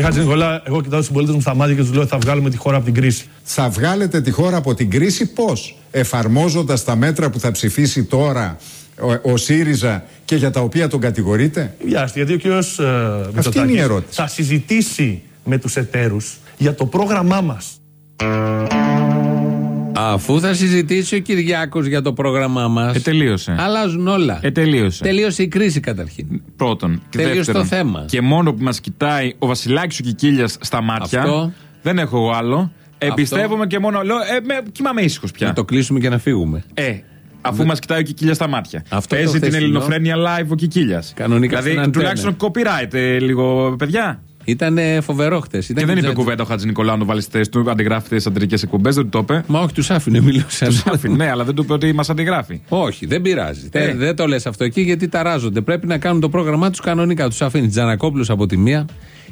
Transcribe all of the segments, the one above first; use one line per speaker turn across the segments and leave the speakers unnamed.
Κύριε Χατζη Νικολά, εγώ κοιτάω του συμπολίτε μου στα μάτια και τους λέω θα βγάλουμε τη χώρα από την κρίση.
Θα βγάλετε τη χώρα από την κρίση πώς, εφαρμόζοντας τα μέτρα που θα ψηφίσει τώρα ο, ο ΣΥΡΙΖΑ και για τα οποία τον κατηγορείτε;
Βιάστε, γιατί ο κ. Μητσοτάκης θα συζητήσει με τους εταίρους για το πρόγραμμά μας.
Αφού θα συζητήσει ο Κυριάκος για το πρόγραμμά μας.
Ε, τελείωσε.
Αλλάζουν όλα.
Ε, τελείωσε.
Τελείωσε η κρίση καταρχήν.
Πρώτον. Και
τελείωσε
δεύτερον,
το θέμα.
Και μόνο που μας κοιτάει ο Βασιλάκης ο Κικίλιας στα μάτια.
Αυτό.
Δεν έχω εγώ άλλο. Εμπιστεύομαι και μόνο. Λέω, ε, με, κοιμάμαι ήσυχος πια.
Να το κλείσουμε και να φύγουμε.
Ε, Αφού μας κοιτάει ο Κικίλιας στα μάτια.
Αυτό
Παίζει
το
την
χθεσινό.
ελληνοφρένεια live ο Κικίλιας.
Κανονικά στην
Δηλαδή
αντένα.
τουλάχιστον copyright ε, λίγο, παιδιά.
Ήταν φοβερό χτες.
Και δεν είπε κουβέντα ο Χατζη Νικολάου να βάλει τι του αντιγράφει τι αντρικές εκπομπές, δεν του το είπε.
Μα όχι, τους άφηνε, μιλούσαν.
Τους άφηνε, ναι, αλλά δεν του είπε ότι μας αντιγράφει.
Όχι, δεν πειράζει.
Ε.
Δεν, δεν το λες αυτό εκεί γιατί ταράζονται. Πρέπει να κάνουν το πρόγραμμά τους κανονικά. Τους αφήνει Τζανακόπουλος από τη μία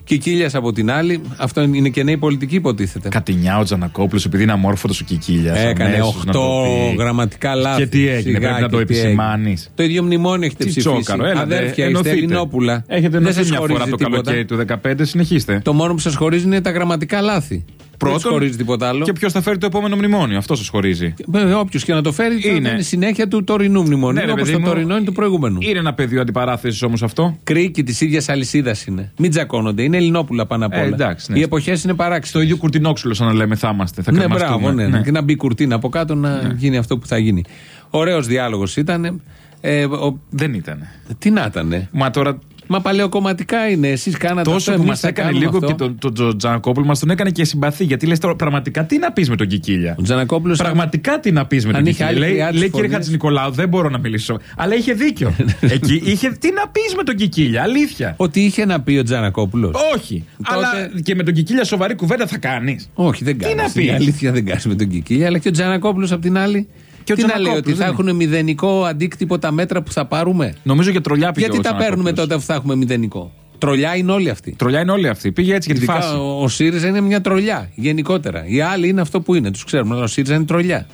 και Κίλια από την άλλη. Αυτό είναι και νέη πολιτική, υποτίθεται.
Κατηνιά ο Τζανακόπουλος επειδή είναι αμόρφωτος ο Κικίλιας.
Έκανε 8 γραμματικά λάθη.
Και τι έγινε,
Σιγά
πρέπει να
και
το
τι έγινε.
επισημάνεις.
Το ίδιο μνημόνιο έχετε
Τι
ψηφίσει.
τσόκαρο, έλατε,
Αδέρφια, είστε
ενωθείτε.
Ελληνόπουλα.
Έχετε
Δεν
ενωθεί
σας
μια
χωρίζει
φορά το
τίποτα.
καλοκαίρι του 2015, συνεχίστε.
Το μόνο που σας χωρίζει είναι τα γραμματικά λάθη. Δεν σας χωρίζει τίποτα άλλο.
Και ποιος θα φέρει το επόμενο μνημόνιο, αυτό σας χωρίζει.
Όποιος και να το φέρει, θα
Είναι.
είναι συνέχεια του τωρινού μνημονίου.
Ναι, ρε
Όπως
παιδί
το
μου,
τωρινό είναι του προηγούμενου.
Είναι ένα πεδίο αντιπαράθεσης όμως αυτό.
Κρίκη της ίδιας αλυσίδας είναι. Μην τζακώνονται. Είναι Ελληνόπουλα πάνω απ'
Ε,
όλα.
εντάξει, ναι.
Οι εποχές είναι παράξενες.
Το ίδιο κουρτινόξυλο, σαν να λέμε, θα είμαστε. Θα
Ναι,
κρεμαστούμε.
μπράβο, ναι, ναι. Και να μπει κουρτίνα από κάτω να γίνει αυτό που θα γίνει. Ωραίος διάλογος ήταν. Ε, ο-
Δεν ήταν.
τι να ήταν.
Μα τώρα
Μα παλαιοκομματικά είναι. Εσείς κάνατε
τόσο
αυτό,
που
εμείς
μας
θα
έκανε
κάνουμε
λίγο
αυτό.
και τον το, το Τζανακόπουλο, μας τον έκανε και συμπαθή. Γιατί λες τώρα πραγματικά τι να πεις με τον Κικίλια;
Ο Τζανακόπουλος
Πραγματικά τι να πεις με
αν
τον
είχε
Κικίλια;
άλλη
Λέει,
χρειά της
λέει κύριε
φωνής.
Χατζη Νικολάου, δεν μπορώ να μιλήσω. Αλλά είχε δίκιο. Εκεί είχε. Τι να πεις με τον Κικίλια, αλήθεια.
Ότι είχε να πει ο Τζανακόπουλος.
Όχι.
Τότε-
Αλλά και με τον Κικίλια σοβαρή κουβέντα θα κάνεις.
Όχι, δεν κάνει.
να πεις;
Η αλήθεια δεν κάνεις με τον Κικίλια, αλλά και ο Τζανακόπουλος απ' την άλλη.
Και ο
τι να λέει,
Τζανακόπουλος
ότι θα
δεν
έχουν μηδενικό αντίκτυπο τα μέτρα που θα πάρουμε;
Νομίζω για τρολιά πήγε
Γιατί
ο
τα παίρνουμε
Τζανακόπουλος.
τότε αφού θα έχουμε μηδενικό; Τρολιά είναι όλοι αυτοί.
Τρολιά είναι όλοι αυτοί. Πήγε έτσι για τη
Ειδικά
φάση.
ο, ο ΣΥΡΙΖΑ είναι μια τρολιά γενικότερα. Οι άλλοι είναι αυτό που είναι, τους ξέρουμε. Αλλά ο ΣΥΡΙΖΑ είναι τρολιά.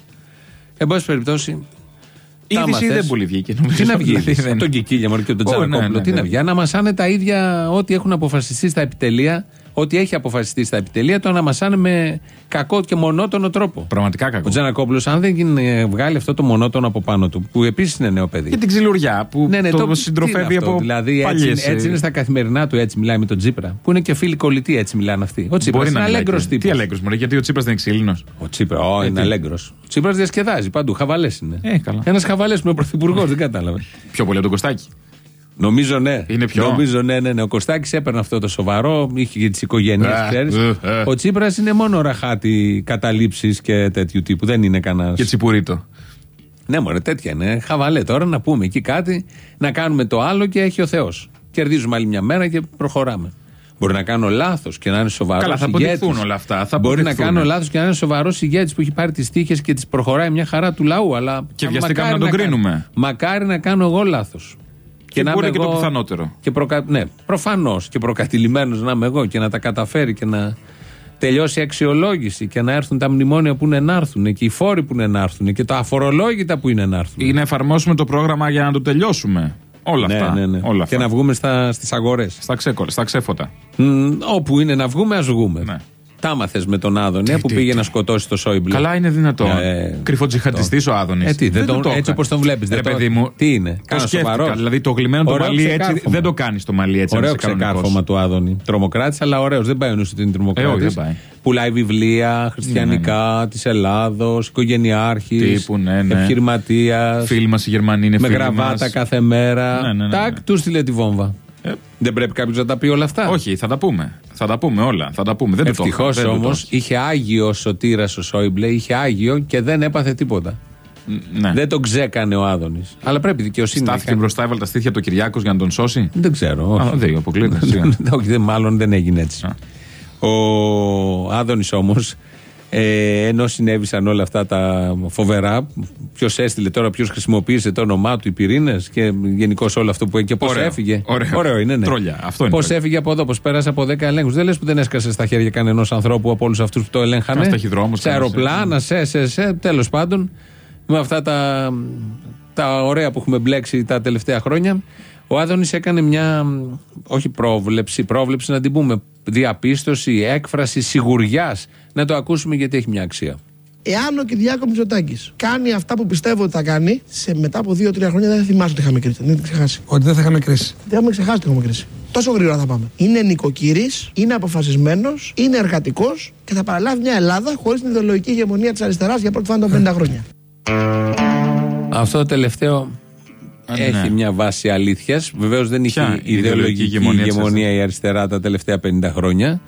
Εν πάση περιπτώσει.
Η
τα
είδηση
μαθες.
δεν πολύ βγήκε. νομίζω.
Τι να βγει,
Δηλαδή,
είδηση,
δεν-
από τον Κικίλια μωρέ, και τον
Ω, ναι,
Τζανακόπουλο.
ναι,
Τι
ναι.
να βγει, αναμασάνε τα ίδια ό,τι έχουν αποφασιστεί στα επιτελεία, ό,τι έχει αποφασιστεί στα επιτελεία, το αναμασάνε με κακό και μονότονο τρόπο.
Πραγματικά
Ο
κακό.
Τζανακόπουλος, αν δεν γίνει, βγάλει αυτό το μονότονο από πάνω του, που επίσης είναι νέο παιδί.
Και την ξυλουριά που
Ναι, ναι,
το,
τι
συντροφεύει
είναι αυτό,
από
Δηλαδή έτσι,
παλιές,
έτσι
ε,
είναι στα καθημερινά του, έτσι μιλάει με τον Τσίπρα. Που είναι και φίλοι κολλητοί, έτσι μιλάνε αυτοί. Ο Τσίπρας
Μπορεί
είναι
να μιλάει
αλέγκρος
και-
τύπος.
Τι αλέγκρος, Μωρέ, γιατί ο Τσίπρας δεν είναι ξύλινος.
Ο Τσίπρα, ω, είναι
τι;
αλέγκρος. Ο Τσίπρας διασκεδάζει παντού. Χαβαλές είναι.
Ε, καλά.
Ένας χαβαλές που είναι πρωθυπουργό, δεν κατάλαβε.
Πιο πολύ από τον Κωστάκη.
Νομίζω ναι.
Είναι πιο;
Νομίζω ναι, ναι, ναι. Ο Κωστάκης έπαιρνε αυτό το σοβαρό, είχε και τις οικογένειες,
Ε,
ξέρεις.
ε, ε.
Ο Τσίπρας είναι μόνο ραχάτι καταλήψεις και τέτοιου τύπου. Δεν είναι κανένας.
Και τσιπουρίτο.
Ναι, μωρέ, τέτοια είναι. Χαβαλέ τώρα να πούμε εκεί κάτι, να κάνουμε το άλλο και έχει ο Θεός. Κερδίζουμε άλλη μια μέρα και προχωράμε. Μπορεί να κάνω λάθος και να είναι σοβαρός.
Καλά, θα αποδειχθούν όλα αυτά, θα
Μπορεί να
αποδειχθούν.
κάνω λάθος και να είναι σοβαρός ηγέτης που έχει πάρει τις τύχε και τις προχωράει μια χαρά του λαού. Αλλά
Και
μα-
βιαστήκαμε
μακάρι
να τον
κάνω-
κρίνουμε.
Μακάρι να κάνω εγώ λάθος.
Και
να
μπορεί
είμαι
και το
εγώ-
πιθανότερο.
Και προκα... Ναι, προφανώς και προκατηλημένος να είμαι εγώ και να τα καταφέρει και να τελειώσει η αξιολόγηση και να έρθουν τα μνημόνια που είναι να έρθουν και οι φόροι που είναι να έρθουν και τα αφορολόγητα που είναι να έρθουν.
Ή να εφαρμόσουμε το πρόγραμμα για να το τελειώσουμε. Όλα
ναι,
αυτά.
ναι, ναι.
Όλα
Και
αυτά.
να βγούμε στα, στις αγορές.
Στα, ξέκολα, στα ξέφωτα.
Μ, όπου είναι να βγούμε, ας βγούμε.
Ναι.
Τα μάθες με τον Άδωνη που
τι,
πήγε
τι.
να σκοτώσει το Σόιμπλε.
Καλά είναι δυνατό.
Ε,
Κρυφοτζιχαντιστή ο Άδωνης.
Ε, τι, δεν τον- έτσι όπως τον βλέπεις,
Ρε
δεν το-
παιδί μου.
τι είναι,
Το
κάνα
σκέφτηκα.
σοβαρός.
Δηλαδή το γλυμμένο το
Ωραίο
μαλλί έτσι.
ξεκάρφωμα.
Δεν το κάνεις το μαλλί έτσι. αν
Ωραίο
είσαι κανονικός.
ξεκάρφωμα του Άδωνη. Τρομοκράτης, αλλά ωραίος. Δεν πάει ο την τρομοκράτη.
Ε, όχι, δεν πάει.
Πουλάει βιβλία χριστιανικά της Ελλάδος, οικογενειάρχης,
Τύπου, ναι, ναι.
επιχειρηματίας.
Φίλοι μας οι Γερμανοί είναι
Με
φίλοι
γραβάτα
μας.
κάθε μέρα.
Ναι, ναι, ναι,
Τάκ,
ναι.
τους στείλε τη βόμβα.
Ε,
Δεν πρέπει κάποιος να τα πει όλα αυτά.
όχι, θα τα πούμε. Θα τα πούμε όλα. Θα τα πούμε. Δεν το το
Ευτυχώς
είχα, δεν το το
όμως
είχα.
είχε άγιο σωτήρας ο Σόιμπλε, είχε άγιο και δεν έπαθε τίποτα.
Ναι.
Δεν τον ξέκανε ο Άδωνης. Αλλά πρέπει δικαιοσύνη να
Στάθηκε
κάνει.
μπροστά, έβαλε τα στήθια του Κυριάκος για να τον σώσει;
Δεν ξέρω. όχι.
Α, δεν αποκλείται. σιγά.
όχι, δεν, μάλλον δεν έγινε έτσι.
Α.
Ο Άδωνης όμως, ε, ενώ συνέβησαν όλα αυτά τα φοβερά, ποιος έστειλε τώρα, ποιος χρησιμοποίησε το όνομά του, οι πυρήνες και γενικώς όλο αυτό που και πώς
Ωραίο.
έφυγε.
Ωραίο.
είναι, ναι.
Τρόλια. Αυτό είναι
Πώς
τρόλια.
έφυγε από εδώ, πώς πέρασε από 10 ελέγχους. Δεν λες που δεν έσκασε στα χέρια κανένα ανθρώπου από όλους αυτούς που το ελέγχανε.
Κανένας ταχυδρόμος,
σε
κανένας
αεροπλάνα, σε, σε, σε. Τέλος πάντων, με αυτά τα, τα ωραία που έχουμε μπλέξει τα τελευταία χρόνια. Ο Άδωνης έκανε μια, όχι πρόβλεψη, πρόβλεψη να την πούμε, διαπίστωση, έκφραση σιγουριάς. Να το ακούσουμε γιατί έχει μια αξία.
Εάν ο Κυριάκος Μητσοτάκης κάνει αυτά που πιστεύω ότι θα κάνει, σε μετά από 2-3 χρόνια δεν θα θυμάσαι ότι είχαμε κρίση. Δεν θα ξεχάσει.
Ότι δεν θα είχαμε κρίση.
Δεν έχουμε ξεχάσει ότι έχουμε κρίση. Τόσο γρήγορα θα πάμε. Είναι νοικοκύρης, είναι αποφασισμένος, είναι εργατικός και θα παραλάβει μια Ελλάδα χωρίς την ιδεολογική ηγεμονία της αριστεράς για πρώτη φορά των 50 χρόνια.
Αυτό το τελευταίο έχει ναι. μια βάση αλήθειας. Βεβαίως δεν είχε ιδεολογική ηγεμονία, ηγεμονία η αριστερά τα τελευταία 50 χρόνια.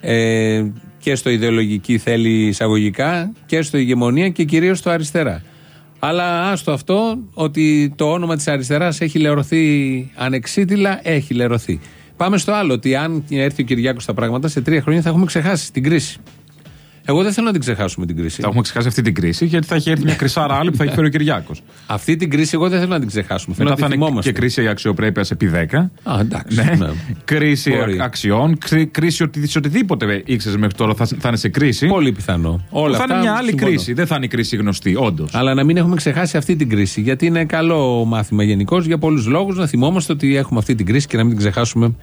Ε, και στο ιδεολογική θέλει εισαγωγικά και στο ηγεμονία και κυρίως στο αριστερά. Αλλά άστο αυτό ότι το όνομα της αριστεράς έχει λερωθεί ανεξίτηλα, έχει λερωθεί. Πάμε στο άλλο, ότι αν έρθει ο Κυριάκος στα πράγματα, σε τρία χρόνια θα έχουμε ξεχάσει την κρίση. Εγώ δεν θέλω να την ξεχάσουμε την κρίση.
Θα έχουμε ξεχάσει αυτή την κρίση, γιατί θα έχει έρθει μια κρυσάρα άλλη που θα έχει φέρει ο Κυριάκος.
Αυτή την κρίση εγώ δεν θέλω να την ξεχάσουμε.
Μετά θα είναι και κρίση αξιοπρέπειας επί 10.
Α, εντάξει. Ναι.
ναι. Κρίση Μπορεί. αξιών, κρίση οτι, σε οτιδήποτε ήξερες μέχρι τώρα θα, θα είναι σε κρίση.
Πολύ πιθανό.
Όλα θα είναι μια άλλη συμφωνώ. κρίση. Δεν θα είναι η κρίση γνωστή, όντως.
Αλλά να μην έχουμε ξεχάσει αυτή την κρίση. Γιατί είναι καλό μάθημα γενικώς για πολλούς λόγους να θυμόμαστε ότι έχουμε αυτή την κρίση και να μην την ξεχάσουμε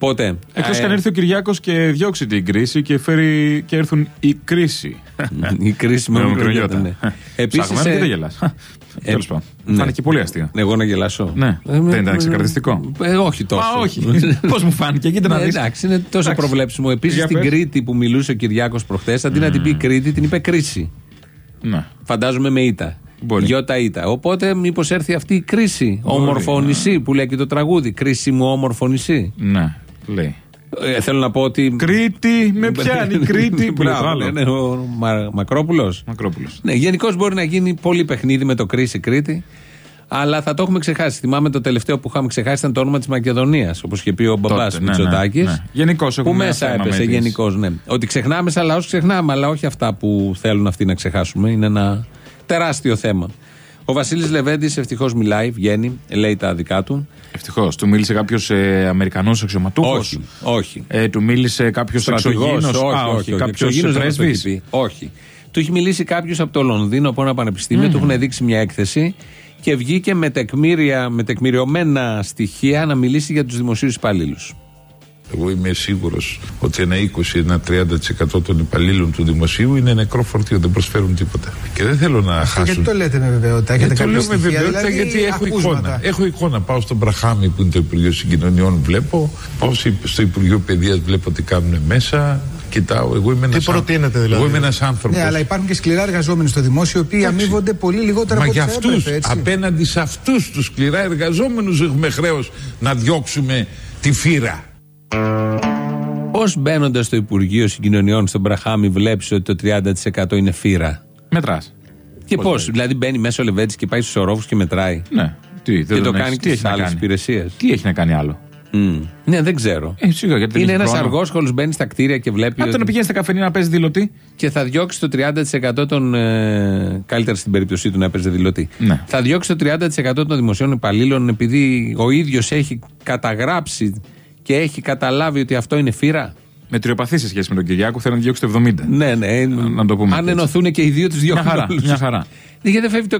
Ποτέ.
Εκτός και αν έρθει ο Κυριάκος και διώξει την κρίση και, φέρει, και έρθουν η κρίση.
η κρίση με μικρογιώτα. Ναι.
Επίσης. Ε... δεν γελάς. Ε, Τέλος πάντων. Ναι. Φάνηκε πολύ αστείο.
Εγώ να γελάσω.
Ναι. Ε, δεν ήταν ξεκαρδιστικό.
Ε, όχι τόσο.
Μα όχι. Πώς μου φάνηκε, κοίτα να δεις.
Εντάξει, είναι τόσο προβλέψιμο. Επίσης στην Κρήτη που μιλούσε ο Κυριάκος προχθές, αντί να την πει Κρήτη, την είπε κρίση.
Ναι.
Φαντάζομαι με ήττα. Γιώτα ήττα. Οπότε μήπως έρθει αυτή η κρίση. Όμορφο νησί που λέει και το τραγούδι. Κρίση μου όμορφο νησί.
Ναι. Λέει.
Ε, θέλω να πω ότι.
Κρήτη, με πιάνει, Κρήτη.
Μπράβο, ναι, ναι, ο Μα, Μακρόπουλος. Ναι, γενικώ μπορεί να γίνει πολύ παιχνίδι με το κρίση Κρήτη. Αλλά θα το έχουμε ξεχάσει. Θυμάμαι το τελευταίο που είχαμε ξεχάσει ήταν το όνομα της Μακεδονίας. Όπως είχε πει ο μπαμπάς Μητσοτάκη. Ναι, ναι, ναι.
Γενικώς
Που μέσα έπεσε, γενικώς, ναι. Ότι ξεχνάμε σαν λαό, ξεχνάμε, αλλά όχι αυτά που θέλουν αυτοί να ξεχάσουμε. Είναι ένα τεράστιο θέμα. Ο Βασίλης Λεβέντης ευτυχώς μιλάει, βγαίνει, λέει τα δικά του.
Ευτυχώς. Του μίλησε κάποιος ε, Αμερικανός αξιωματούχος;
Όχι. όχι.
Ε, του μίλησε κάποιος στρατηγό.
Όχι, όχι. Κάποιος πρέσβης; Όχι. Του έχει μιλήσει κάποιος από το Λονδίνο, από ένα πανεπιστήμιο, mm. του έχουν δείξει μια έκθεση και βγήκε με, τεκμήρια, με τεκμηριωμένα στοιχεία να μιλήσει για τους δημοσίους υπαλλήλους.
Εγώ είμαι σίγουρος ότι ένα 20, ένα 30% των υπαλλήλων του δημοσίου είναι νεκρό φορτίο, δεν προσφέρουν τίποτα. Και δεν θέλω να χάσω.
Γιατί το λέτε με βεβαιότητα, έχετε
Το λέω με βεβαιότητα δηλαδή, γιατί έχω εικόνα. Έχω εικόνα. Πάω στον Μπραχάμι που είναι το Υπουργείο Συγκοινωνιών, βλέπω. Πάω στο Υπουργείο Παιδείας, βλέπω τι κάνουν μέσα. Κοιτάω, εγώ είμαι
Τι προτείνετε δηλαδή;
Εγώ είμαι ένας άνθρωπος.
Ναι, αλλά υπάρχουν και σκληρά εργαζόμενοι στο δημόσιο, οι οποίοι αμείβονται πολύ λιγότερα από
ό,τι αυτούς. Απέναντι σε αυτούς τους σκληρά εργαζόμενους έχουμε χρέος να διώξουμε τη φύρα.
Πώς μπαίνοντας στο Υπουργείο Συγκοινωνιών στον Μπραχάμι, βλέπεις ότι το 30% είναι φύρα;
Μετράς.
Και πώς, δηλαδή μπαίνει μέσα ο Λεβέντης και πάει στους ορόφους και μετράει;
Ναι. Τι,
και το κάνει και στις άλλες υπηρεσίες;
Τι έχει να κάνει άλλο;
Mm. Ναι, δεν ξέρω.
Ε, σίγουρα, γιατί
είναι ένας αργόσχολος, μπαίνει στα κτίρια και βλέπει.
Από το να πηγαίνει στα καφενεία να παίζει δηλωτή.
Και θα διώξει το 30% των. Ε, καλύτερα στην περίπτωσή του να παίζει δηλωτή.
Ναι.
Θα διώξει το 30% των δημοσίων υπαλλήλων επειδή ο ίδιος έχει καταγράψει και έχει καταλάβει ότι αυτό είναι φύρα;
Με τριοπαθή σε σχέση με τον Κυριάκο, θέλει να διώξει το 70.
Ναι, ναι.
Να το πούμε
Αν ενωθούν και οι δύο, τους διώχνουν.
Μια χαρά. Μια χαρά.
Γιατί δεν φεύγει το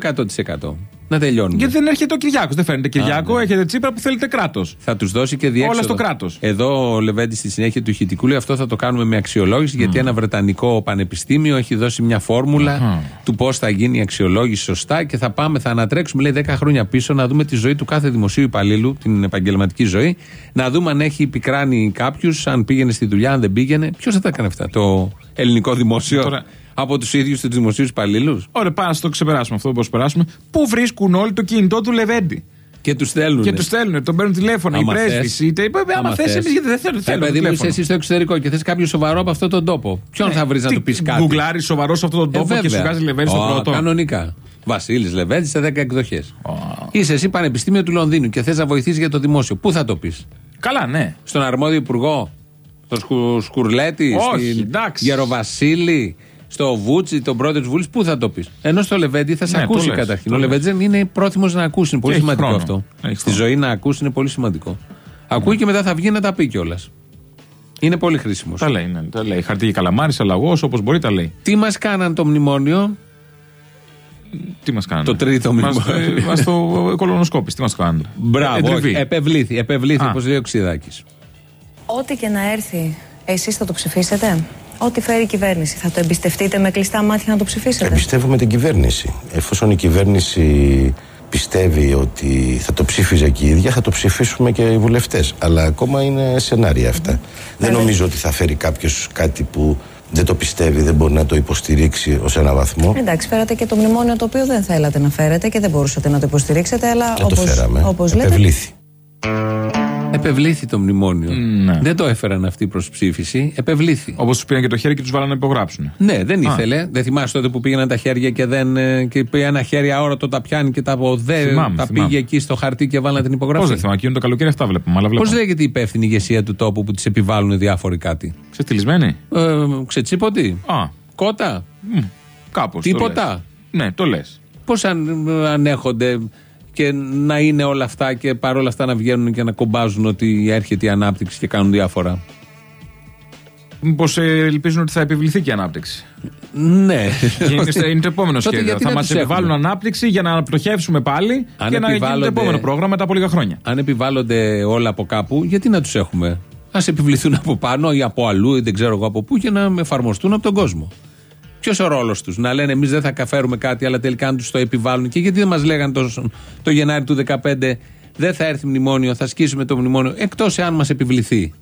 100%. Να τελειώνει.
Γιατί δεν έρχεται ο Κυριάκος. Δεν φαίνεται Κυριάκο, ναι. έχετε τσίπρα που θέλετε κράτος.
Θα τους δώσει και διέξοδο.
Όλα στο κράτος.
Εδώ ο Λεβέντη στη συνέχεια του ηχητικού λέει αυτό θα το κάνουμε με αξιολόγηση, γιατί ένα βρετανικό πανεπιστήμιο έχει δώσει μια φόρμουλα του πώς θα γίνει η αξιολόγηση σωστά και θα πάμε, θα ανατρέξουμε λέει 10 χρόνια πίσω να δούμε τη ζωή του κάθε δημοσίου υπαλλήλου, την επαγγελματική ζωή, να δούμε αν έχει πικράνει κάποιους, αν πήγαινε στη δουλειά, αν δεν πήγαινε. Ποιος θα τα έκανε αυτά, το ελληνικό δημόσιο; Τώρα, από τους ίδιους τους δημοσίους υπαλλήλους;
Ωραία, πάμε να το ξεπεράσουμε αυτό που περάσουμε. Πού βρίσκουν όλοι το κινητό του Λεβέντη;
Και τους στέλνουν.
Και τους στέλνουν, τον παίρνουν τηλέφωνο. Οι πρέσβεις. Είτε. Άμα θες, εμείς γιατί δεν θέλουμε.
Ε, παιδί μου, είσαι εσύ στο εξωτερικό και θες κάποιο σοβαρό από αυτόν τον τόπο. Ποιον ε, θα βρεις να του πεις κάτι;
Γκουγκλάρεις σοβαρό σε αυτόν τον τόπο ε, και σου βγάζει Λεβέντη στο πρώτο.
Κανονικά. Βασίλης Λεβέντη σε 10 εκδοχές. Είσαι εσύ Πανεπιστήμιο του Λονδίνου και θες να βοηθήσεις για το δημόσιο. Πού θα το πεις;
Καλά, ναι.
Στον αρμόδιο υπουργό; Στο Σκουρλέτη;
στην
Γεροβασίλη; Στο Βούτσι, τον πρόεδρο της Βουλής, πού θα το πεις; Ενώ στο Λεβέντι θα σε ναι, ακούσει καταρχήν. Ο Λεβέντι είναι πρόθυμος να ακούσει. Είναι πολύ σημαντικό αυτό. Στη ζωή να ακούσει είναι πολύ σημαντικό. Ακούει και μετά θα βγει να τα πει κιόλας. Είναι πολύ χρήσιμος.
Τα λέει, ναι, τα λέει. Χαρτί και καλαμάρι, αλλαγός, όπως μπορεί τα λέει.
Τι μας κάναν το μνημόνιο;
Τι Τι μας κάνουν.
Το τρίτο μνημόνιο.
Μα το κολονοσκόπη, τι μας κάνουν.
Μπράβο, επευλήθη, επευλήθη όπως λέει ο Ξηδάκης.
Ό,τι και να έρθει, εσείς θα το ψηφίσετε; Ό,τι φέρει η κυβέρνηση. Θα το εμπιστευτείτε με κλειστά μάτια να το ψηφίσετε;
Εμπιστεύομαι την κυβέρνηση. Εφόσον η κυβέρνηση πιστεύει ότι θα το ψήφιζε και η ίδια, θα το ψηφίσουμε και οι βουλευτές. Αλλά ακόμα είναι σενάρια αυτά. Δεν νομίζω ότι θα φέρει κάποιος κάτι που δεν το πιστεύει, δεν μπορεί να το υποστηρίξει ως ένα βαθμό.
Εντάξει, φέρατε και το μνημόνιο το οποίο δεν θέλατε να φέρετε και δεν μπορούσατε να το υποστηρίξετε, αλλά
όπω το φέραμε.
Όπως
λέτε.
Επευλήθη το μνημόνιο. Ναι. Δεν το έφεραν αυτοί προς ψήφιση. Επευλήθη.
Όπως τους πήγαν και το χέρι και τους βάλανε να υπογράψουν.
Ναι, δεν ήθελε. Δεν θυμάσαι τότε που πήγαιναν τα χέρια και, δεν, ε, και πήγε ένα χέρι αόρατο, τα πιάνει και τα αποδέ. Τα πήγε εκεί στο χαρτί και βάλανε την υπογραφή.
Πώς δεν θυμάμαι, εκείνο το καλοκαίρι αυτά βλέπουμε.
Πώς λέγεται η υπεύθυνη ηγεσία του τόπου που τη επιβάλλουν διάφοροι κάτι;
Ξετυλισμένοι.
Ε, ξετσίποτη. Α. Κότα.
Κάπως.
Τίποτα.
Ναι, το λες.
Πώς αν, ανέχονται και να είναι όλα αυτά και παρόλα αυτά να βγαίνουν και να κομπάζουν ότι έρχεται η ανάπτυξη και κάνουν διάφορα.
Μήπως ε, ελπίζουν ότι θα επιβληθεί και η ανάπτυξη;
Ναι.
Είναι, είναι το επόμενο σχέδιο. Θα μας επιβάλλουν ανάπτυξη για να πτωχεύσουμε πάλι και να γίνει το επόμενο πρόγραμμα μετά από λίγα χρόνια.
Αν επιβάλλονται όλα από κάπου, γιατί να τους έχουμε; Α επιβληθούν από πάνω ή από αλλού ή δεν ξέρω εγώ από πού και να εφαρμοστούν από τον κόσμο. Ποιος ο ρόλος τους, να λένε εμείς δεν θα καφέρουμε κάτι, αλλά τελικά να τους το επιβάλλουν. Και γιατί δεν μας λέγανε το, το Γενάρη του 2015 δεν θα έρθει μνημόνιο, θα σκίσουμε το μνημόνιο, εκτός εάν μας επιβληθεί.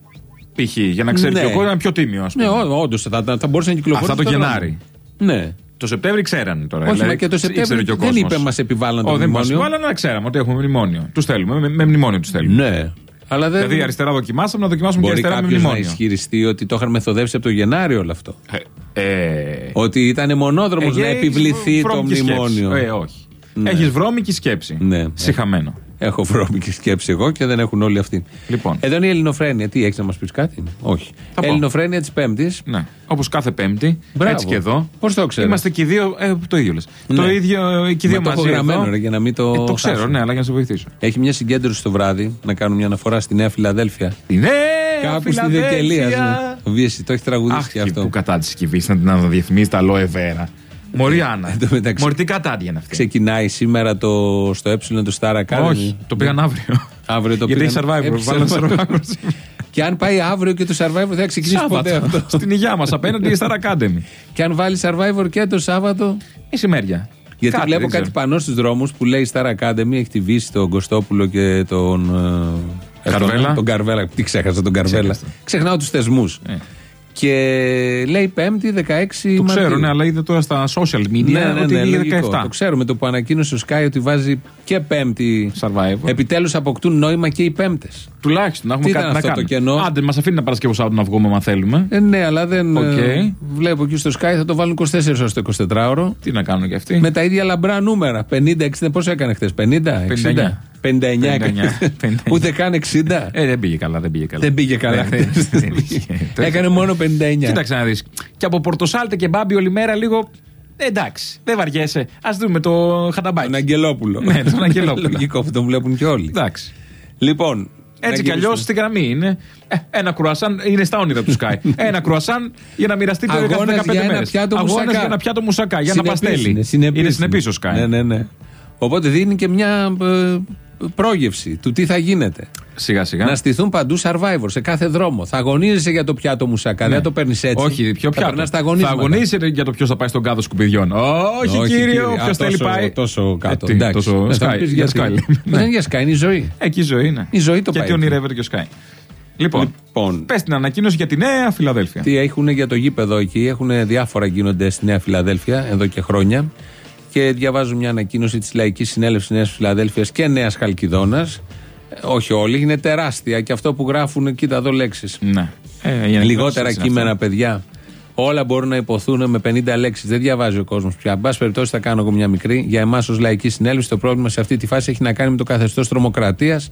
Π.χ. για να ξέρει ναι. ο κόσμος πιο τίμιο, ας
πούμε. Ναι, όντως θα, θα, θα μπορούσε να κυκλοφορήσει.
Αυτά το Γενάρη.
Ναι.
Το Σεπτέμβρη ξέρανε τώρα.
Όχι, δηλαδή, και το Σεπτέμβρη και δεν είπε μας επιβάλλαν το μνημόνιο.
Δεν μας ξέραμε ότι έχουμε μνημόνιο. Τους θέλουμε. Με, με μνημόνιο τους θέλουμε.
Ναι.
Αλλά δεν... Δηλαδή αριστερά δοκιμάσαμε να δοκιμάσουμε Μπορεί και αριστερά με μνημόνιο.
να ισχυριστεί ότι το είχαν μεθοδεύσει από το Γενάρη όλο αυτό. Ε, ε... Ότι ήταν μονόδρομος ε, να επιβληθεί το μνημόνιο.
Ε, όχι. Ναι. Έχεις βρώμικη σκέψη. Ναι. Συχαμένο.
Έχω βρώμικη σκέψη εγώ και δεν έχουν όλοι αυτοί.
Λοιπόν.
Εδώ είναι η Ελληνοφρένεια. Τι έχεις να μας πεις κάτι, Όχι. Θα Ελληνοφρένεια της Πέμπτης.
Ναι. Όπως κάθε Πέμπτη. Μπράβο. Έτσι και εδώ.
Πώς το ξέρω.
Είμαστε και οι δύο. Ε, το ίδιο λες. Ναι. Το ίδιο και οι δύο μαζί.
Το έχω γραμμένο για να μην το.
Ε, το ξέρω, ναι, αλλά για να σε βοηθήσω.
Έχει μια συγκέντρωση το βράδυ να κάνουμε μια αναφορά στη Νέα Φιλαδέλφια.
Τη Νέα
Κάπου στη Δεκελία. Ναι. Βίεση, το έχεις τραγουδίσει και αυτό.
Που κατά τη συσκευή να την αναδιεθμίσει τα Λόε Βέρα. Μωρή Άννα. Μωρή τι κατάδια είναι αυτή;
Ξεκινάει σήμερα το, στο ε το Star Academy.
Όχι, το πήγαν αύριο.
αύριο το
Γιατί
πήγαν...
έχει survivor.
και αν πάει αύριο και το survivor δεν θα ξεκινήσει ποτέ αυτό.
Στην υγειά μας απέναντι Star Academy.
και αν βάλει survivor και το Σάββατο;
Μεσημέρια.
Γιατί κάτι, βλέπω κάτι πάνω στους δρόμους που λέει Star Academy, έχει τη Βύση, τον Κωστόπουλο και τον.
Ε, Καρβέλα.
Τον Καρβέλα. Τι ξέχασα τον Καρβέλα. Ξεχνάω τους θεσμούς. Ε. Και λέει Πέμπτη 16
Το ξέρω, ναι, αλλά είδε τώρα στα social media ναι, ναι, ότι ναι, είναι 17.
Το ξέρουμε το που ανακοίνωσε ο Sky ότι βάζει και Πέμπτη.
Survivor.
Επιτέλους αποκτούν νόημα και οι Πέμπτες.
Τουλάχιστον να έχουμε κάτι να κάνουμε. Το κενό; Άντε, μας αφήνει να Παρασκευό Σάββατο να βγούμε, αν θέλουμε.
Ε, ναι, αλλά δεν. Okay. βλέπω εκεί στο Sky θα το βάλουν 24 ώρες το 24ωρο.
Τι να κάνουν κι αυτοί;
Με τα ίδια λαμπρά νούμερα. 50-60, πόσο έκανε χθες, 50, 60. 59. Ούτε καν 60.
Ε, δεν πήγε καλά, δεν πήγε καλά.
Δεν πήγε καλά. Έκανε μόνο 59.
Κοίταξε να δεις. Και από Πορτοσάλτε και Μπάμπι όλη μέρα λίγο. Ε, εντάξει, δεν βαριέσαι. Α δούμε το χαταμπάκι.
Τον Αγγελόπουλο.
Ναι, τον Αγγελόπουλο.
Λογικό που τον βλέπουν και όλοι.
Εντάξει.
Λοιπόν,
έτσι κι αλλιώς στην γραμμή είναι. Ε, ένα κρουασάν είναι στα όνειρα του Sky. ένα κρουασάν για να μοιραστεί το 15 μέρες. Αγώνα για ένα πιάτο μουσακά. Για να παστέλει. Είναι συνεπή ο Sky.
Ναι, ναι, ναι. Οπότε δίνει και μια ε, πρόγευση του τι θα γίνεται.
Σιγά σιγά.
Να στηθούν παντού survivor σε κάθε δρόμο. Θα αγωνίζεσαι για το πιάτο μουσακά. Ναι. Δεν το παίρνεις έτσι.
Όχι, πιο πιάτο. Θα, θα αγωνίζεσαι για το ποιος θα πάει στον κάδο σκουπιδιών. Όχι, Όχι κύριο, ποιο θέλει πάει.
Τόσο κάτω.
Ε, τι, τόσο
ε, Sky. Για Sky. Δεν είναι για Sky, είναι η ζωή.
Εκεί η ζωή είναι.
Η ζωή το
Γιατί ονειρεύεται και ο Sky. Λοιπόν, λοιπόν πες την ανακοίνωση για τη Νέα Φιλαδέλφια.
Τι έχουν για το γήπεδο εκεί, έχουν διάφορα γίνονται στη Νέα Φιλαδέλφια εδώ και χρόνια και διαβάζω μια ανακοίνωση της Λαϊκής Συνέλευσης Νέας Φιλαδέλφιας και Νέας Χαλκιδόνας. Ε, όχι όλοι, είναι τεράστια και αυτό που γράφουν, κοίτα εδώ λέξεις.
Ναι.
Ε, Λιγότερα κείμενα, παιδιά. Όλα μπορούν να υποθούν με 50 λέξεις. Δεν διαβάζει ο κόσμος πια. Εν πάση περιπτώσει, θα κάνω εγώ μια μικρή. Για εμάς, ως λαϊκή συνέλευση, το πρόβλημα σε αυτή τη φάση έχει να κάνει με το καθεστώς τρομοκρατίας